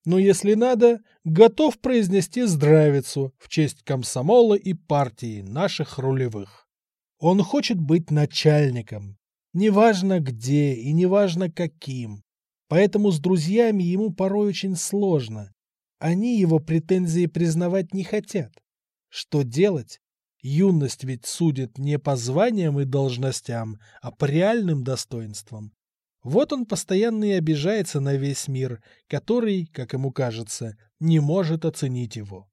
Но если надо, готов произнести здравицу в честь комсомола и партии наших рулевых. Он хочет быть начальником, неважно где и неважно каким. Поэтому с друзьями ему порой очень сложно. Они его претензии признавать не хотят. Что делать? Юность ведь судит не по званиям и должностям, а по реальным достоинствам. Вот он постоянно и обижается на весь мир, который, как ему кажется, не может оценить его.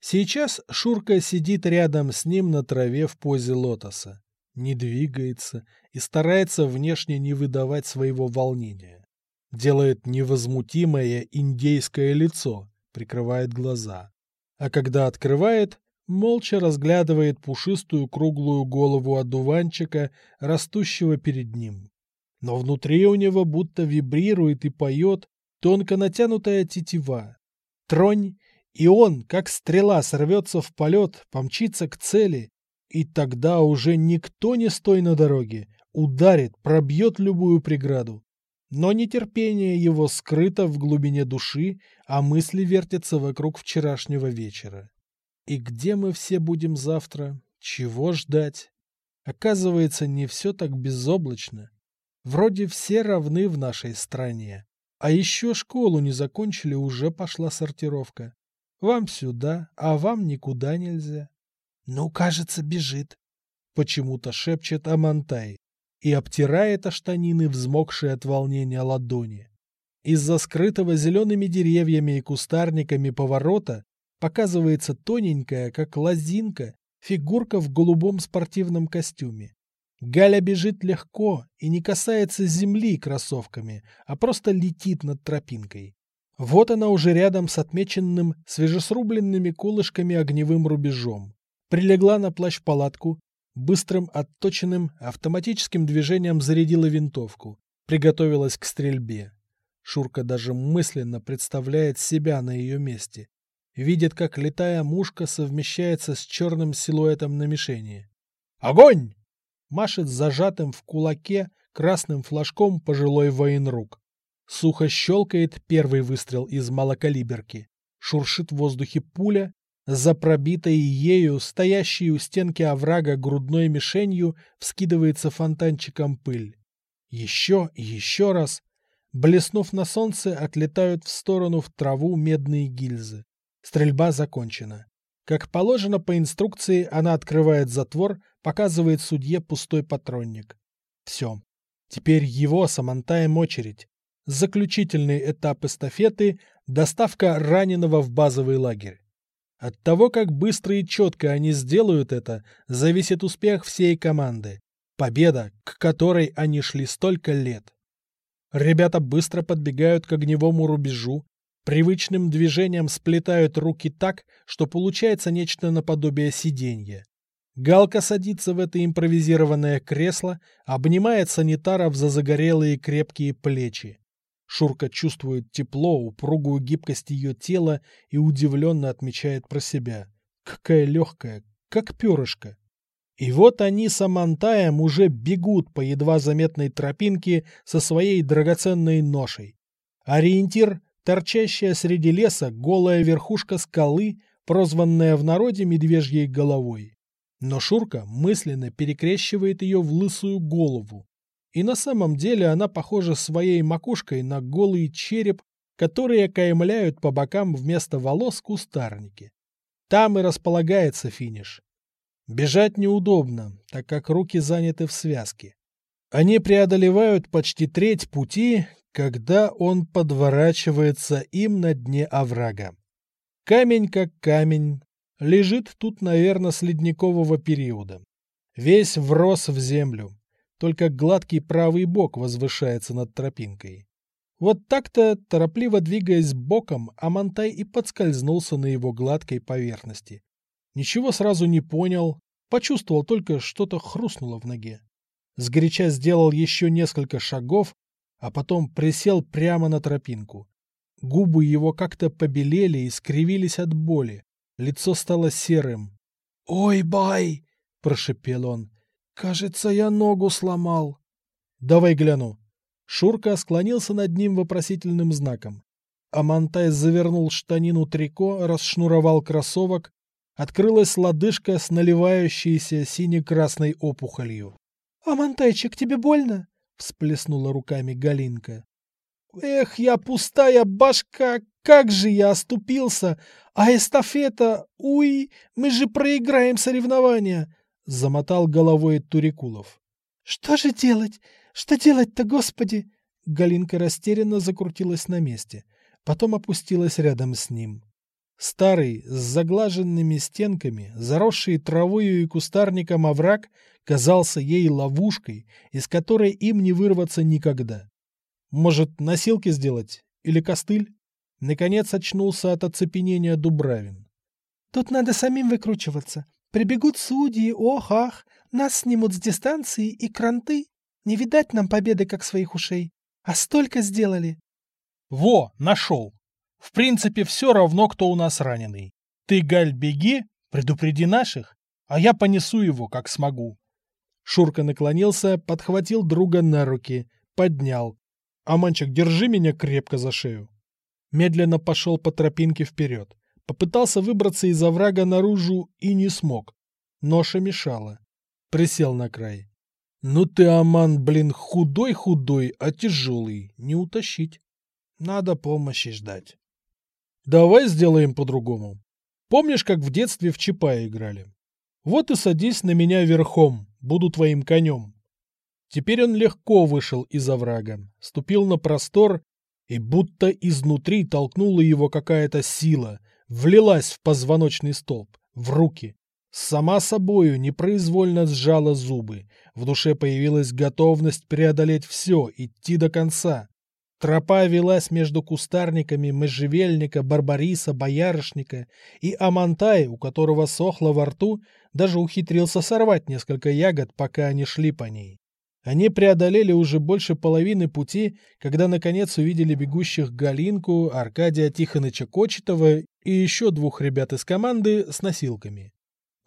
Сейчас Шурка сидит рядом с ним на траве в позе лотоса, не двигается и старается внешне не выдавать своего волнения. Делает невозмутимое индейское лицо, прикрывает глаза. А когда открывает, молча разглядывает пушистую круглую голову одуванчика, растущего перед ним. Но внутри у него будто вибрирует и поет тонко натянутая тетива. Тронь, и он, как стрела, сорвется в полет, помчится к цели, и тогда уже никто не стой на дороге, ударит, пробьет любую преграду. Но нетерпение его скрыто в глубине души, а мысли вертятся вокруг вчерашнего вечера. И где мы все будем завтра? Чего ждать? Оказывается, не все так безоблачно. Вроде все равны в нашей стране. А еще школу не закончили, уже пошла сортировка. Вам сюда, а вам никуда нельзя. Ну, кажется, бежит. Почему-то шепчет Амантай и обтирает о штанины, взмокшие от волнения ладони. Из-за скрытого зелеными деревьями и кустарниками поворота показывается тоненькая, как лозинка, фигурка в голубом спортивном костюме. Галя бежит легко и не касается земли кроссовками, а просто летит над тропинкой. Вот она уже рядом с отмеченным свежесрубленными колышками огневым рубежом. Прилегла на плащ-палатку, быстрым отточенным автоматическим движением зарядила винтовку, приготовилась к стрельбе. Шурка даже мысленно представляет себя на ее месте видит, как летая мушка совмещается с черным силуэтом на мишени. «Огонь!» Машет зажатым в кулаке красным флажком пожилой военрук. Сухо щелкает первый выстрел из малокалиберки. Шуршит в воздухе пуля, за пробитой ею, стоящей у стенки оврага грудной мишенью, вскидывается фонтанчиком пыль. Еще и еще раз. Блеснув на солнце, отлетают в сторону в траву медные гильзы. Стрельба закончена. Как положено по инструкции, она открывает затвор, показывает судье пустой патронник. Все. Теперь его с Амантаем очередь. Заключительный этап эстафеты – доставка раненого в базовый лагерь. От того, как быстро и четко они сделают это, зависит успех всей команды. Победа, к которой они шли столько лет. Ребята быстро подбегают к огневому рубежу, Привычным движением сплетают руки так, что получается нечто наподобие сиденья. Галка садится в это импровизированное кресло, обнимает санитаров за загорелые крепкие плечи. Шурка чувствует тепло, упругую гибкость ее тела и удивленно отмечает про себя. Какая легкая, как перышко. И вот они с Амантаем уже бегут по едва заметной тропинке со своей драгоценной ношей. Ориентир торчащая среди леса голая верхушка скалы, прозванная в народе медвежьей головой. Но Шурка мысленно перекрещивает ее в лысую голову. И на самом деле она похожа своей макушкой на голый череп, который окаймляют по бокам вместо волос кустарники. Там и располагается финиш. Бежать неудобно, так как руки заняты в связке. Они преодолевают почти треть пути, когда он подворачивается им на дне оврага. Камень как камень, лежит тут, наверное, с ледникового периода. Весь врос в землю, только гладкий правый бок возвышается над тропинкой. Вот так-то, торопливо двигаясь боком, Амантай и подскользнулся на его гладкой поверхности. Ничего сразу не понял, почувствовал только что-то хрустнуло в ноге. Сгоряча сделал еще несколько шагов, а потом присел прямо на тропинку. Губы его как-то побелели и скривились от боли. Лицо стало серым. «Ой, бай!» – прошепел он. «Кажется, я ногу сломал». «Давай гляну». Шурка склонился над ним вопросительным знаком. Амантай завернул штанину трико, расшнуровал кроссовок. Открылась лодыжка с наливающейся сине-красной опухолью. «Амантайчик, тебе больно?» — всплеснула руками Галинка. «Эх, я пустая башка! Как же я оступился! А эстафета! Уй, мы же проиграем соревнования!» — замотал головой Турикулов. «Что же делать? Что делать-то, господи?» Галинка растерянно закрутилась на месте, потом опустилась рядом с ним. Старый, с заглаженными стенками, заросший травою и кустарником овраг, казался ей ловушкой, из которой им не вырваться никогда. Может, носилки сделать? Или костыль? Наконец очнулся от оцепенения Дубравин. «Тут надо самим выкручиваться. Прибегут судьи, ох, ах, нас снимут с дистанции и кранты. Не видать нам победы, как своих ушей. А столько сделали!» «Во, нашел! В принципе, все равно, кто у нас раненый. Ты, Галь, беги, предупреди наших, а я понесу его, как смогу». Шурка наклонился, подхватил друга на руки, поднял. «Аманчик, держи меня крепко за шею». Медленно пошел по тропинке вперед. Попытался выбраться из оврага наружу и не смог. Ноша мешала. Присел на край. «Ну ты, Аман, блин, худой-худой, а тяжелый. Не утащить. Надо помощи ждать». «Давай сделаем по-другому. Помнишь, как в детстве в Чапая играли? Вот и садись на меня верхом, буду твоим конем. Теперь он легко вышел из оврага, ступил на простор, и будто изнутри толкнула его какая-то сила, влилась в позвоночный столб, в руки. Сама собою непроизвольно сжала зубы, в душе появилась готовность преодолеть все, идти до конца. Тропа велась между кустарниками можжевельника, барбариса, боярышника, и Амантай, у которого сохло во рту, даже ухитрился сорвать несколько ягод, пока они шли по ней. Они преодолели уже больше половины пути, когда наконец увидели бегущих Галинку, Аркадия Тихоныча Кочетова и еще двух ребят из команды с носилками.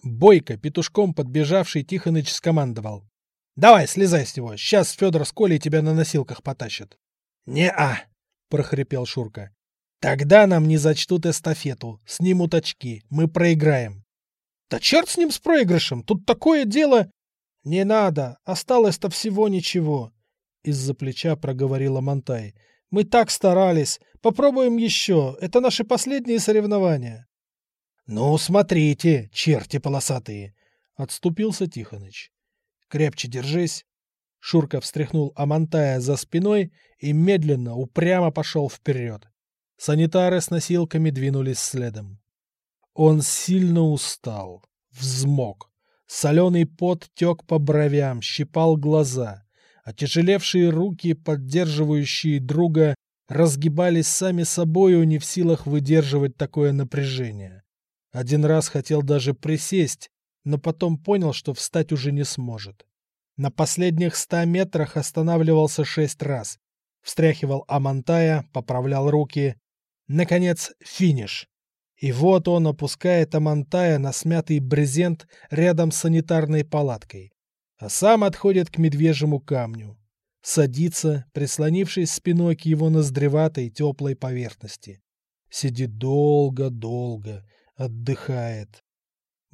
Бойко, петушком подбежавший Тихоныч скомандовал. «Давай, слезай с него, сейчас Федор с Колей тебя на носилках потащат». «Не-а!» — прохрипел Шурка. «Тогда нам не зачтут эстафету, снимут очки, мы проиграем». «Да черт с ним с проигрышем, тут такое дело...» «Не надо, осталось-то всего ничего», — из-за плеча проговорила Монтай. «Мы так старались, попробуем еще, это наши последние соревнования». «Ну, смотрите, черти полосатые!» — отступился Тихоныч. «Крепче держись, Шурка встряхнул Амантая за спиной и медленно, упрямо пошел вперед. Санитары с носилками двинулись следом. Он сильно устал, взмок. Соленый пот тек по бровям, щипал глаза. Отяжелевшие руки, поддерживающие друга, разгибались сами собою, не в силах выдерживать такое напряжение. Один раз хотел даже присесть, но потом понял, что встать уже не сможет. На последних ста метрах останавливался шесть раз. Встряхивал Амантая, поправлял руки. Наконец, финиш. И вот он опускает Амантая на смятый брезент рядом с санитарной палаткой. А сам отходит к медвежьему камню. Садится, прислонившись спиной к его ноздреватой теплой поверхности. Сидит долго-долго, отдыхает.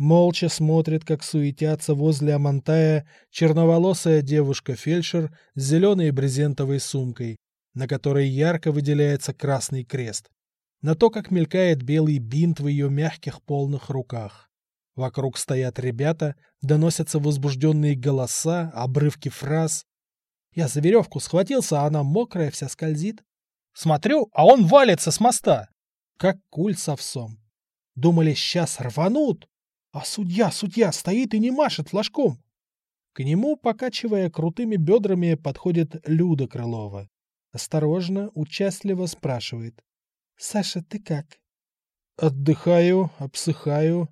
Молча смотрит, как суетятся возле Амантая черноволосая девушка-фельдшер с зеленой брезентовой сумкой, на которой ярко выделяется красный крест, на то, как мелькает белый бинт в ее мягких полных руках. Вокруг стоят ребята, доносятся возбужденные голоса, обрывки фраз. Я за веревку схватился, а она мокрая вся скользит. Смотрю, а он валится с моста, как куль с овсом. Думали, сейчас рванут, а судья, судья, стоит и не машет флажком. К нему, покачивая крутыми бедрами, подходит Люда Крылова. Осторожно, участливо спрашивает. «Саша, ты как?» «Отдыхаю, обсыхаю.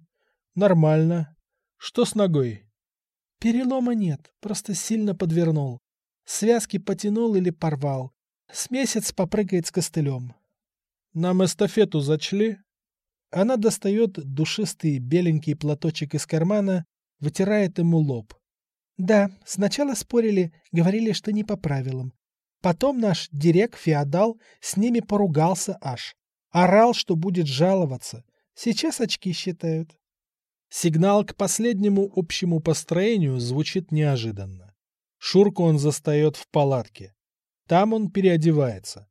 Нормально. Что с ногой?» «Перелома нет, просто сильно подвернул. Связки потянул или порвал. С месяц попрыгает с костылем». «Нам эстафету зачли?» Она достает душистый беленький платочек из кармана, вытирает ему лоб. «Да, сначала спорили, говорили, что не по правилам. Потом наш дирек-феодал с ними поругался аж. Орал, что будет жаловаться. Сейчас очки считают. Сигнал к последнему общему построению звучит неожиданно. Шурку он застает в палатке. Там он переодевается.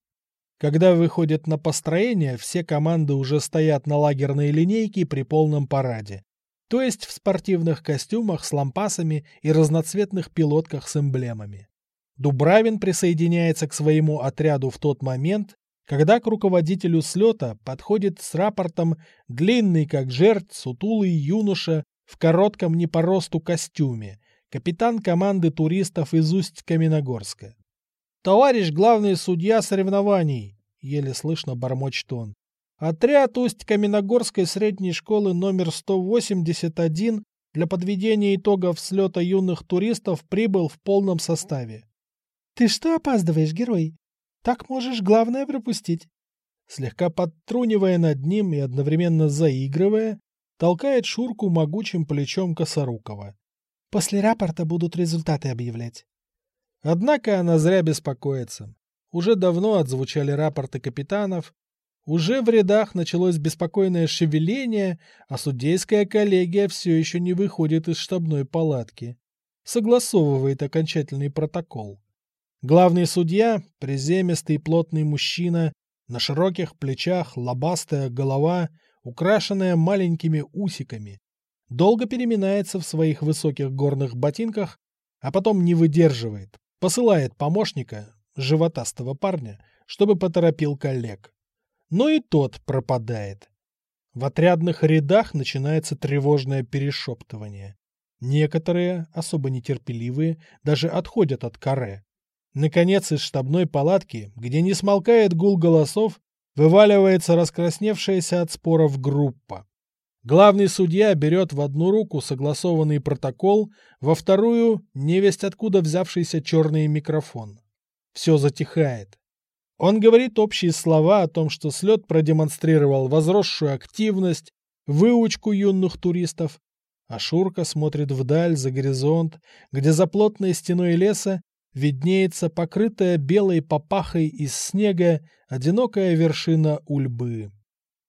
Когда выходит на построение, все команды уже стоят на лагерной линейке при полном параде. То есть в спортивных костюмах с лампасами и разноцветных пилотках с эмблемами. Дубравин присоединяется к своему отряду в тот момент, когда к руководителю слета подходит с рапортом длинный как жертв сутулый юноша в коротком не по росту костюме, капитан команды туристов из Усть-Каменогорска. «Товарищ главный судья соревнований!» — еле слышно бормочет он. «Отряд Усть-Каменогорской средней школы номер 181 для подведения итогов слета юных туристов прибыл в полном составе. «Ты что опаздываешь, герой? Так можешь главное пропустить». Слегка подтрунивая над ним и одновременно заигрывая, толкает Шурку могучим плечом Косорукова. «После рапорта будут результаты объявлять». Однако она зря беспокоится. Уже давно отзвучали рапорты капитанов, уже в рядах началось беспокойное шевеление, а судейская коллегия все еще не выходит из штабной палатки. Согласовывает окончательный протокол. Главный судья, приземистый плотный мужчина, на широких плечах лобастая голова, украшенная маленькими усиками, долго переминается в своих высоких горных ботинках, а потом не выдерживает, посылает помощника, животастого парня, чтобы поторопил коллег. Но и тот пропадает. В отрядных рядах начинается тревожное перешептывание. Некоторые, особо нетерпеливые, даже отходят от каре. Наконец из штабной палатки, где не смолкает гул голосов, вываливается раскрасневшаяся от споров группа. Главный судья берет в одну руку согласованный протокол, во вторую — невесть откуда взявшийся черный микрофон. Все затихает. Он говорит общие слова о том, что слет продемонстрировал возросшую активность, выучку юных туристов, а Шурка смотрит вдаль за горизонт, где за плотной стеной леса виднеется покрытая белой попахой из снега одинокая вершина Ульбы.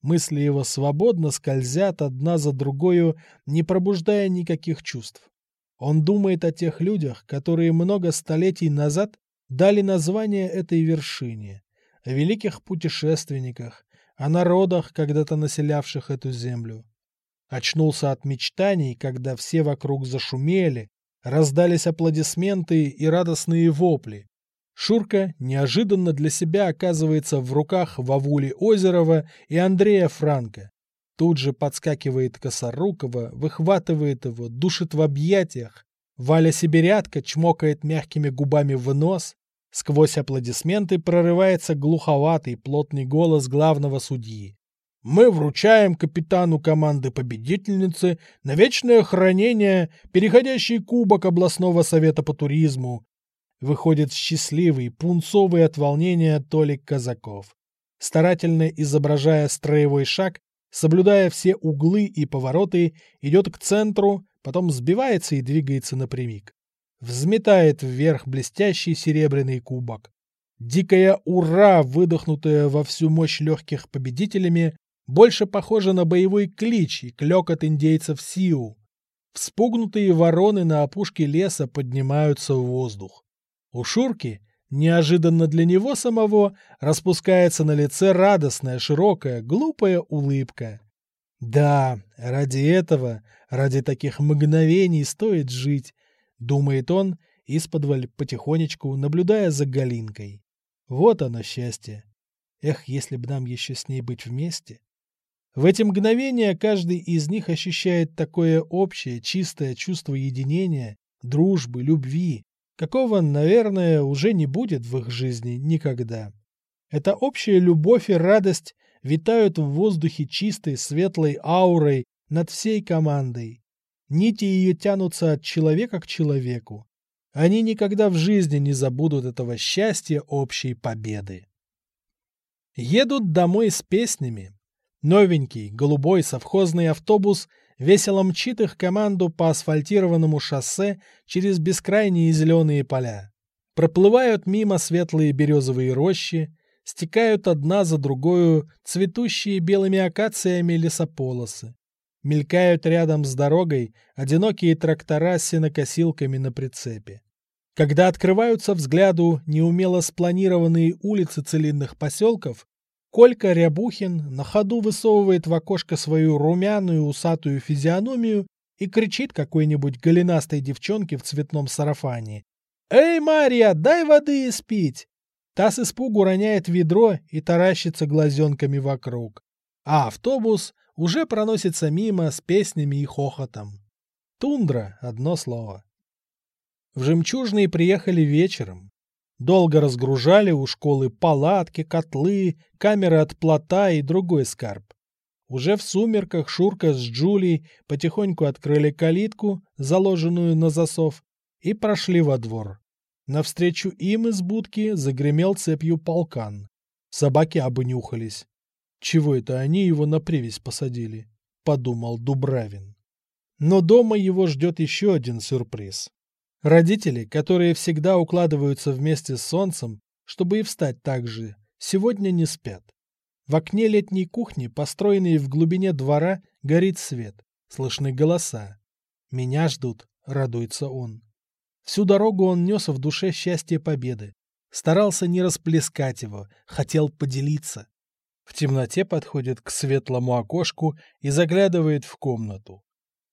Мысли его свободно скользят одна за другою, не пробуждая никаких чувств. Он думает о тех людях, которые много столетий назад дали название этой вершине, о великих путешественниках, о народах, когда-то населявших эту землю. Очнулся от мечтаний, когда все вокруг зашумели, Раздались аплодисменты и радостные вопли. Шурка неожиданно для себя оказывается в руках Вавули Озерова и Андрея Франка. Тут же подскакивает Косорукова, выхватывает его, душит в объятиях. Валя Сибирятка чмокает мягкими губами в нос. Сквозь аплодисменты прорывается глуховатый плотный голос главного судьи мы вручаем капитану команды победительницы на вечное хранение переходящий кубок областного совета по туризму. Выходит счастливый, пунцовый от волнения Толик Казаков. Старательно изображая строевой шаг, соблюдая все углы и повороты, идет к центру, потом сбивается и двигается напрямик. взметает вверх блестящий серебряный кубок. Дикая «Ура!», выдохнутая во всю мощь легких победителями, больше похожа на боевой клич и клёкот индейцев Сиу. Вспугнутые вороны на опушке леса поднимаются в воздух. У Шурки, неожиданно для него самого, распускается на лице радостная, широкая, глупая улыбка. Да, ради этого, ради таких мгновений стоит жить, думает он, исподволь потихонечку, наблюдая за Галинкой. Вот оно счастье. Эх, если б нам еще с ней быть вместе. В эти мгновения каждый из них ощущает такое общее, чистое чувство единения, дружбы, любви, какого, наверное, уже не будет в их жизни никогда. Эта общая любовь и радость витают в воздухе чистой, светлой аурой над всей командой. Нити ее тянутся от человека к человеку. Они никогда в жизни не забудут этого счастья общей победы. Едут домой с песнями. Новенький, голубой совхозный автобус весело мчит их команду по асфальтированному шоссе через бескрайние зеленые поля. Проплывают мимо светлые березовые рощи, стекают одна за другую цветущие белыми акациями лесополосы. Мелькают рядом с дорогой одинокие трактора с сенокосилками на прицепе. Когда открываются взгляду неумело спланированные улицы целинных поселков, Колька Рябухин на ходу высовывает в окошко свою румяную усатую физиономию и кричит какой-нибудь голенастой девчонке в цветном сарафане. «Эй, Мария, дай воды испить!» Та с испугу роняет ведро и таращится глазенками вокруг. А автобус уже проносится мимо с песнями и хохотом. Тундра — одно слово. В Жемчужные приехали вечером. Долго разгружали у школы палатки, котлы, камеры от плота и другой скарб. Уже в сумерках Шурка с Джулией потихоньку открыли калитку, заложенную на засов, и прошли во двор. Навстречу им из будки загремел цепью полкан. Собаки обнюхались. Чего это они его на привязь посадили? Подумал Дубравин. Но дома его ждет еще один сюрприз. Родители, которые всегда укладываются вместе с солнцем, чтобы и встать так же, сегодня не спят. В окне летней кухни, построенной в глубине двора, горит свет. Слышны голоса. «Меня ждут», — радуется он. Всю дорогу он нес в душе счастье победы. Старался не расплескать его, хотел поделиться. В темноте подходит к светлому окошку и заглядывает в комнату.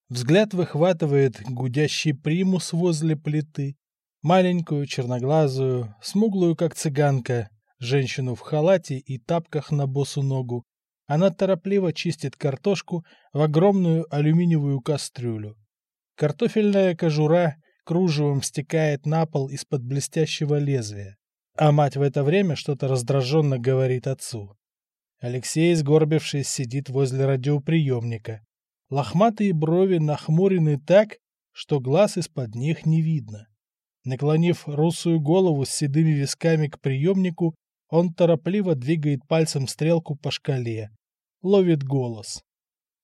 Взгляд выхватывает гудящий примус возле плиты, маленькую, черноглазую, смуглую, как цыганка, женщину в халате и тапках на босу ногу. Она торопливо чистит картошку в огромную алюминиевую кастрюлю. Картофельная кожура кружевом стекает на пол из-под блестящего лезвия. А мать в это время что-то раздраженно говорит отцу. Алексей, сгорбившись, сидит возле радиоприемника. Лохматые брови нахмурены так, что глаз из-под них не видно. Наклонив русую голову с седыми висками к приемнику, он торопливо двигает пальцем стрелку по шкале. Ловит голос.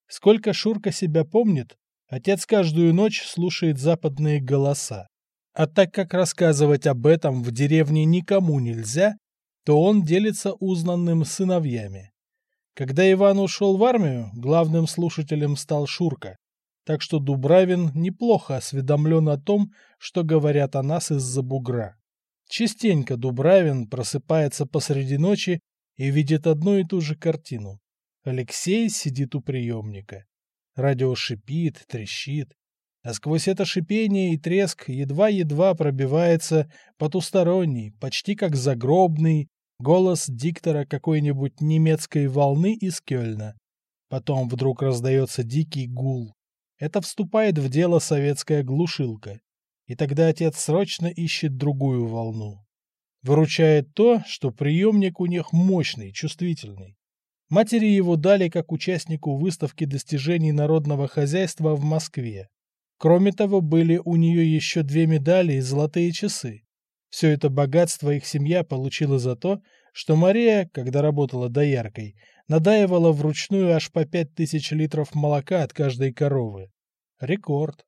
Сколько Шурка себя помнит, Отец каждую ночь слушает западные голоса. А так как рассказывать об этом в деревне никому нельзя, то он делится узнанным сыновьями. Когда Иван ушел в армию, главным слушателем стал Шурка, так что Дубравин неплохо осведомлен о том, что говорят о нас из-за бугра. Частенько Дубравин просыпается посреди ночи и видит одну и ту же картину. Алексей сидит у приемника. Радио шипит, трещит, а сквозь это шипение и треск едва-едва пробивается потусторонний, почти как загробный, голос диктора какой-нибудь немецкой волны из Кёльна. Потом вдруг раздается дикий гул. Это вступает в дело советская глушилка. И тогда отец срочно ищет другую волну. Выручает то, что приемник у них мощный, чувствительный. Матери его дали как участнику выставки достижений народного хозяйства в Москве. Кроме того, были у нее еще две медали и золотые часы. Все это богатство их семья получила за то, что Мария, когда работала дояркой, надаивала вручную аж по пять тысяч литров молока от каждой коровы. Рекорд.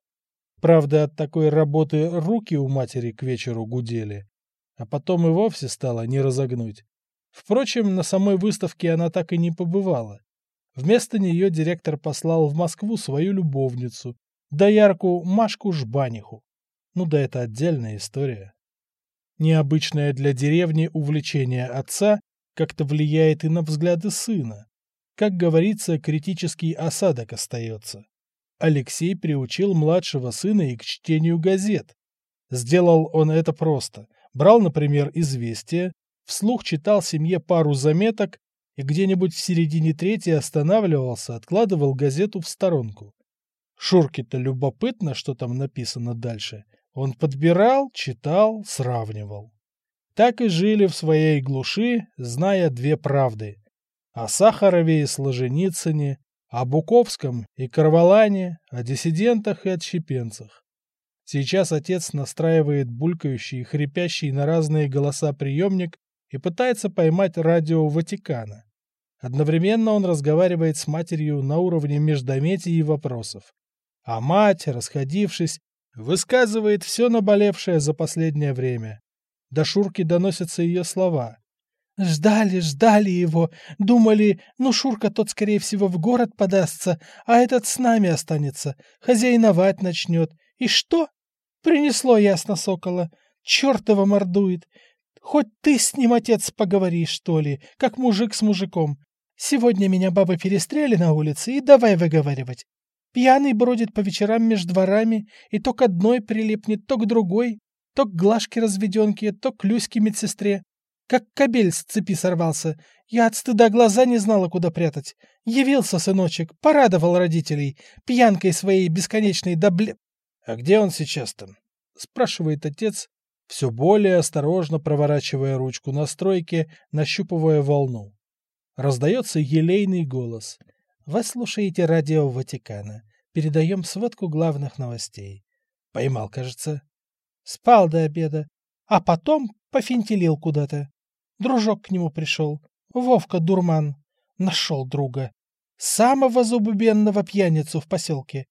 Правда, от такой работы руки у матери к вечеру гудели, а потом и вовсе стало не разогнуть. Впрочем, на самой выставке она так и не побывала. Вместо нее директор послал в Москву свою любовницу, доярку Машку Жбаниху. Ну да это отдельная история. Необычное для деревни увлечение отца как-то влияет и на взгляды сына. Как говорится, критический осадок остается. Алексей приучил младшего сына и к чтению газет. Сделал он это просто. Брал, например, «Известия», вслух читал семье пару заметок и где-нибудь в середине третьей останавливался, откладывал газету в сторонку. Шурке-то любопытно, что там написано дальше, он подбирал, читал, сравнивал. Так и жили в своей глуши, зная две правды. О Сахарове и Сложеницыне, о Буковском и Карвалане, о диссидентах и отщепенцах. Сейчас отец настраивает булькающий и хрипящий на разные голоса приемник и пытается поймать радио Ватикана. Одновременно он разговаривает с матерью на уровне междометий и вопросов. А мать, расходившись, Высказывает все наболевшее за последнее время. До Шурки доносятся ее слова. Ждали, ждали его. Думали, ну, Шурка тот, скорее всего, в город подастся, а этот с нами останется. Хозяиновать начнет. И что? Принесло ясно сокола. Чертова мордует. Хоть ты с ним, отец, поговори, что ли, как мужик с мужиком. Сегодня меня бабы перестрели на улице, и давай выговаривать. Пьяный бродит по вечерам между дворами и то к одной прилипнет, то к другой, то к Глашке разведенке, то к Люське медсестре. Как кобель с цепи сорвался. Я от стыда глаза не знала, куда прятать. Явился сыночек, порадовал родителей, пьянкой своей бесконечной до бле... — А где он сейчас там? — спрашивает отец, все более осторожно проворачивая ручку настройки, нащупывая волну. Раздается елейный голос — вы слушаете радио Ватикана. Передаем сводку главных новостей. Поймал, кажется. Спал до обеда. А потом пофинтелил куда-то. Дружок к нему пришел. Вовка Дурман. Нашел друга. Самого зубубенного пьяницу в поселке.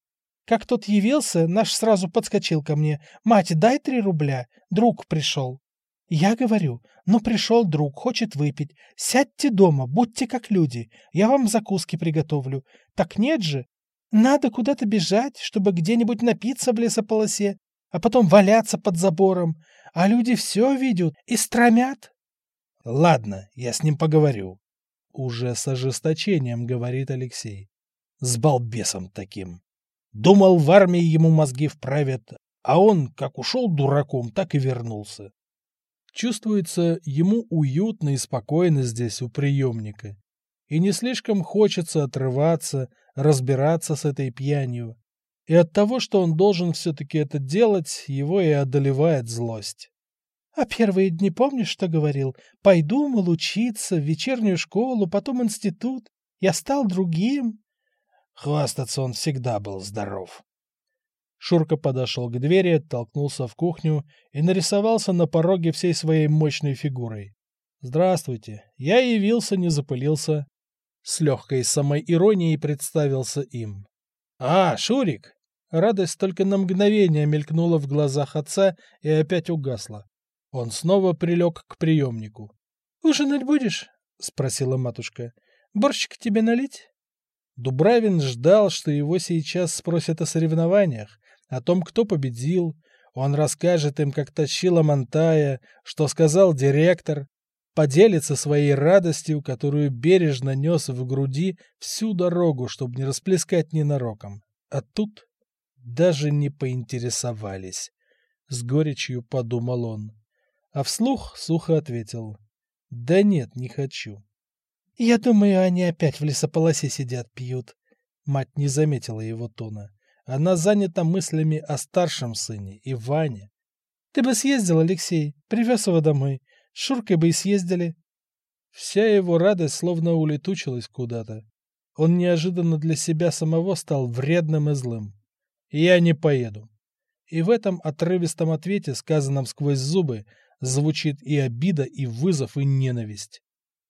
Как тот явился, наш сразу подскочил ко мне. «Мать, дай три рубля. Друг пришел». Я говорю, ну пришел друг, хочет выпить. Сядьте дома, будьте как люди. Я вам закуски приготовлю. Так нет же. Надо куда-то бежать, чтобы где-нибудь напиться в лесополосе, а потом валяться под забором. А люди все видят и стромят. Ладно, я с ним поговорю. Уже с ожесточением говорит Алексей. С балбесом таким. Думал, в армии ему мозги вправят, а он, как ушел дураком, так и вернулся. Чувствуется, ему уютно и спокойно здесь у приемника. И не слишком хочется отрываться, разбираться с этой пьянью. И от того, что он должен все-таки это делать, его и одолевает злость. А первые дни помнишь, что говорил? Пойду, мол, учиться, в вечернюю школу, потом институт. Я стал другим. Хвастаться он всегда был здоров. Шурка подошел к двери, толкнулся в кухню и нарисовался на пороге всей своей мощной фигурой. «Здравствуйте. Я явился, не запылился». С легкой самой иронией представился им. «А, Шурик!» Радость только на мгновение мелькнула в глазах отца и опять угасла. Он снова прилег к приемнику. «Ужинать будешь?» — спросила матушка. «Борщик тебе налить?» Дубравин ждал, что его сейчас спросят о соревнованиях, о том, кто победил. Он расскажет им, как тащила Монтая, что сказал директор, поделится своей радостью, которую бережно нес в груди всю дорогу, чтобы не расплескать ненароком. А тут даже не поинтересовались. С горечью подумал он. А вслух сухо ответил. Да нет, не хочу. Я думаю, они опять в лесополосе сидят, пьют. Мать не заметила его тона. Она занята мыслями о старшем сыне, Иване. Ты бы съездил, Алексей, привез его домой. С Шуркой бы и съездили. Вся его радость словно улетучилась куда-то. Он неожиданно для себя самого стал вредным и злым. «Я не поеду». И в этом отрывистом ответе, сказанном сквозь зубы, звучит и обида, и вызов, и ненависть.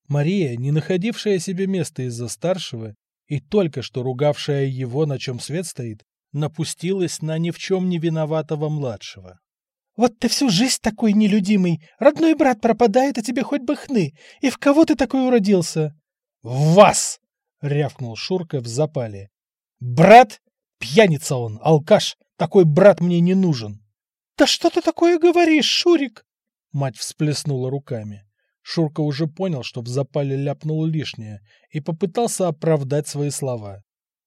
Мария, не находившая себе места из-за старшего, и только что ругавшая его, на чем свет стоит, Напустилась на ни в чем не виноватого младшего. «Вот ты всю жизнь такой нелюдимый. Родной брат пропадает, а тебе хоть бы хны. И в кого ты такой уродился?» «В вас!» — рявкнул Шурка в запале. «Брат? Пьяница он, алкаш. Такой брат мне не нужен». «Да что ты такое говоришь, Шурик?» Мать всплеснула руками. Шурка уже понял, что в запале ляпнул лишнее, и попытался оправдать свои слова.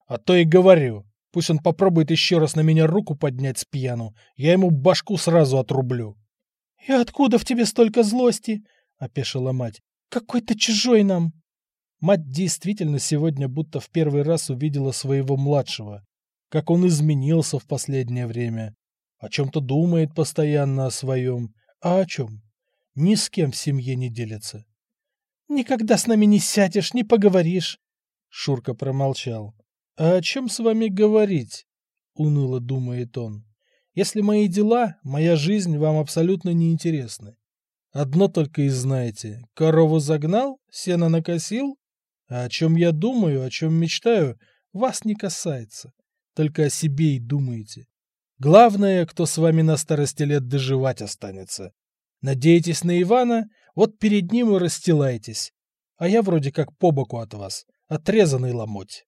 «А то и говорю. Пусть он попробует еще раз на меня руку поднять с пьяну. Я ему башку сразу отрублю». «И откуда в тебе столько злости?» — опешила мать. «Какой ты чужой нам!» Мать действительно сегодня будто в первый раз увидела своего младшего. Как он изменился в последнее время. О чем-то думает постоянно о своем. А о чем? Ни с кем в семье не делится. «Никогда с нами не сядешь, не поговоришь!» Шурка промолчал. «А о чем с вами говорить?» — уныло думает он. «Если мои дела, моя жизнь вам абсолютно не интересны. Одно только и знаете. Корову загнал, сено накосил, а о чем я думаю, о чем мечтаю, вас не касается. Только о себе и думаете. Главное, кто с вами на старости лет доживать останется. Надеетесь на Ивана, вот перед ним и расстилайтесь. А я вроде как по боку от вас, отрезанный ломоть.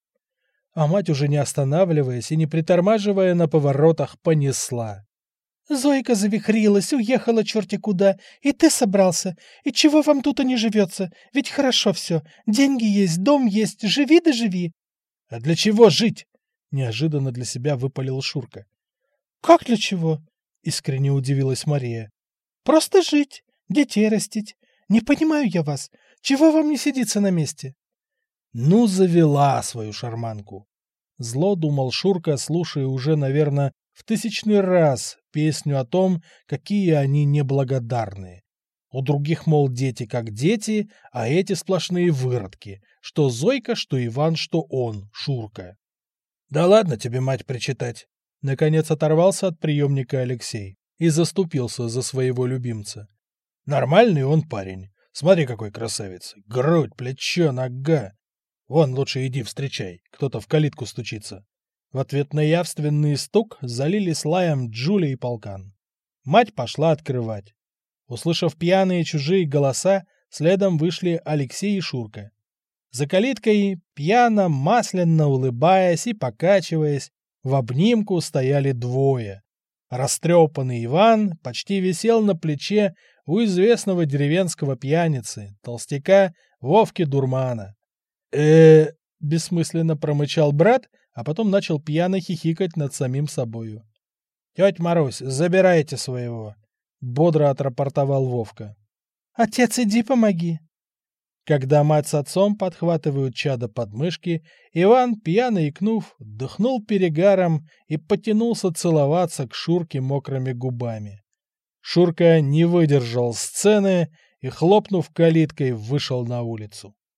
А мать уже не останавливаясь и не притормаживая на поворотах, понесла. Зойка завихрилась, уехала черти куда, и ты собрался. И чего вам тут и не живется? Ведь хорошо все. Деньги есть, дом есть, живи да живи. — А для чего жить? — неожиданно для себя выпалил Шурка. — Как для чего? — искренне удивилась Мария. — Просто жить, детей растить. Не понимаю я вас. Чего вам не сидится на месте? — Ну, завела свою шарманку. Зло думал Шурка, слушая уже, наверное, в тысячный раз песню о том, какие они неблагодарные. У других, мол, дети как дети, а эти сплошные выродки. Что Зойка, что Иван, что он, Шурка. Да ладно тебе, мать, причитать. Наконец оторвался от приемника Алексей и заступился за своего любимца. Нормальный он парень. Смотри, какой красавец. Грудь, плечо, нога. Вон лучше иди встречай, кто-то в калитку стучится. В ответ на явственный стук залили слаем Джули и Полкан. Мать пошла открывать. Услышав пьяные чужие голоса, следом вышли Алексей и Шурка. За калиткой, пьяно, масляно улыбаясь и покачиваясь, в обнимку стояли двое. Растрепанный Иван почти висел на плече у известного деревенского пьяницы, толстяка Вовки Дурмана. Э бессмысленно промычал брат, а потом начал пьяно хихикать над самим собою. «Тетя Марусь, забирайте своего!» — бодро отрапортовал Вовка. «Отец, иди помоги!» Когда мать с отцом подхватывают чада под мышки, Иван, пьяно икнув, дыхнул перегаром и потянулся целоваться к Шурке мокрыми губами. Шурка не выдержал сцены и, хлопнув калиткой, вышел на улицу.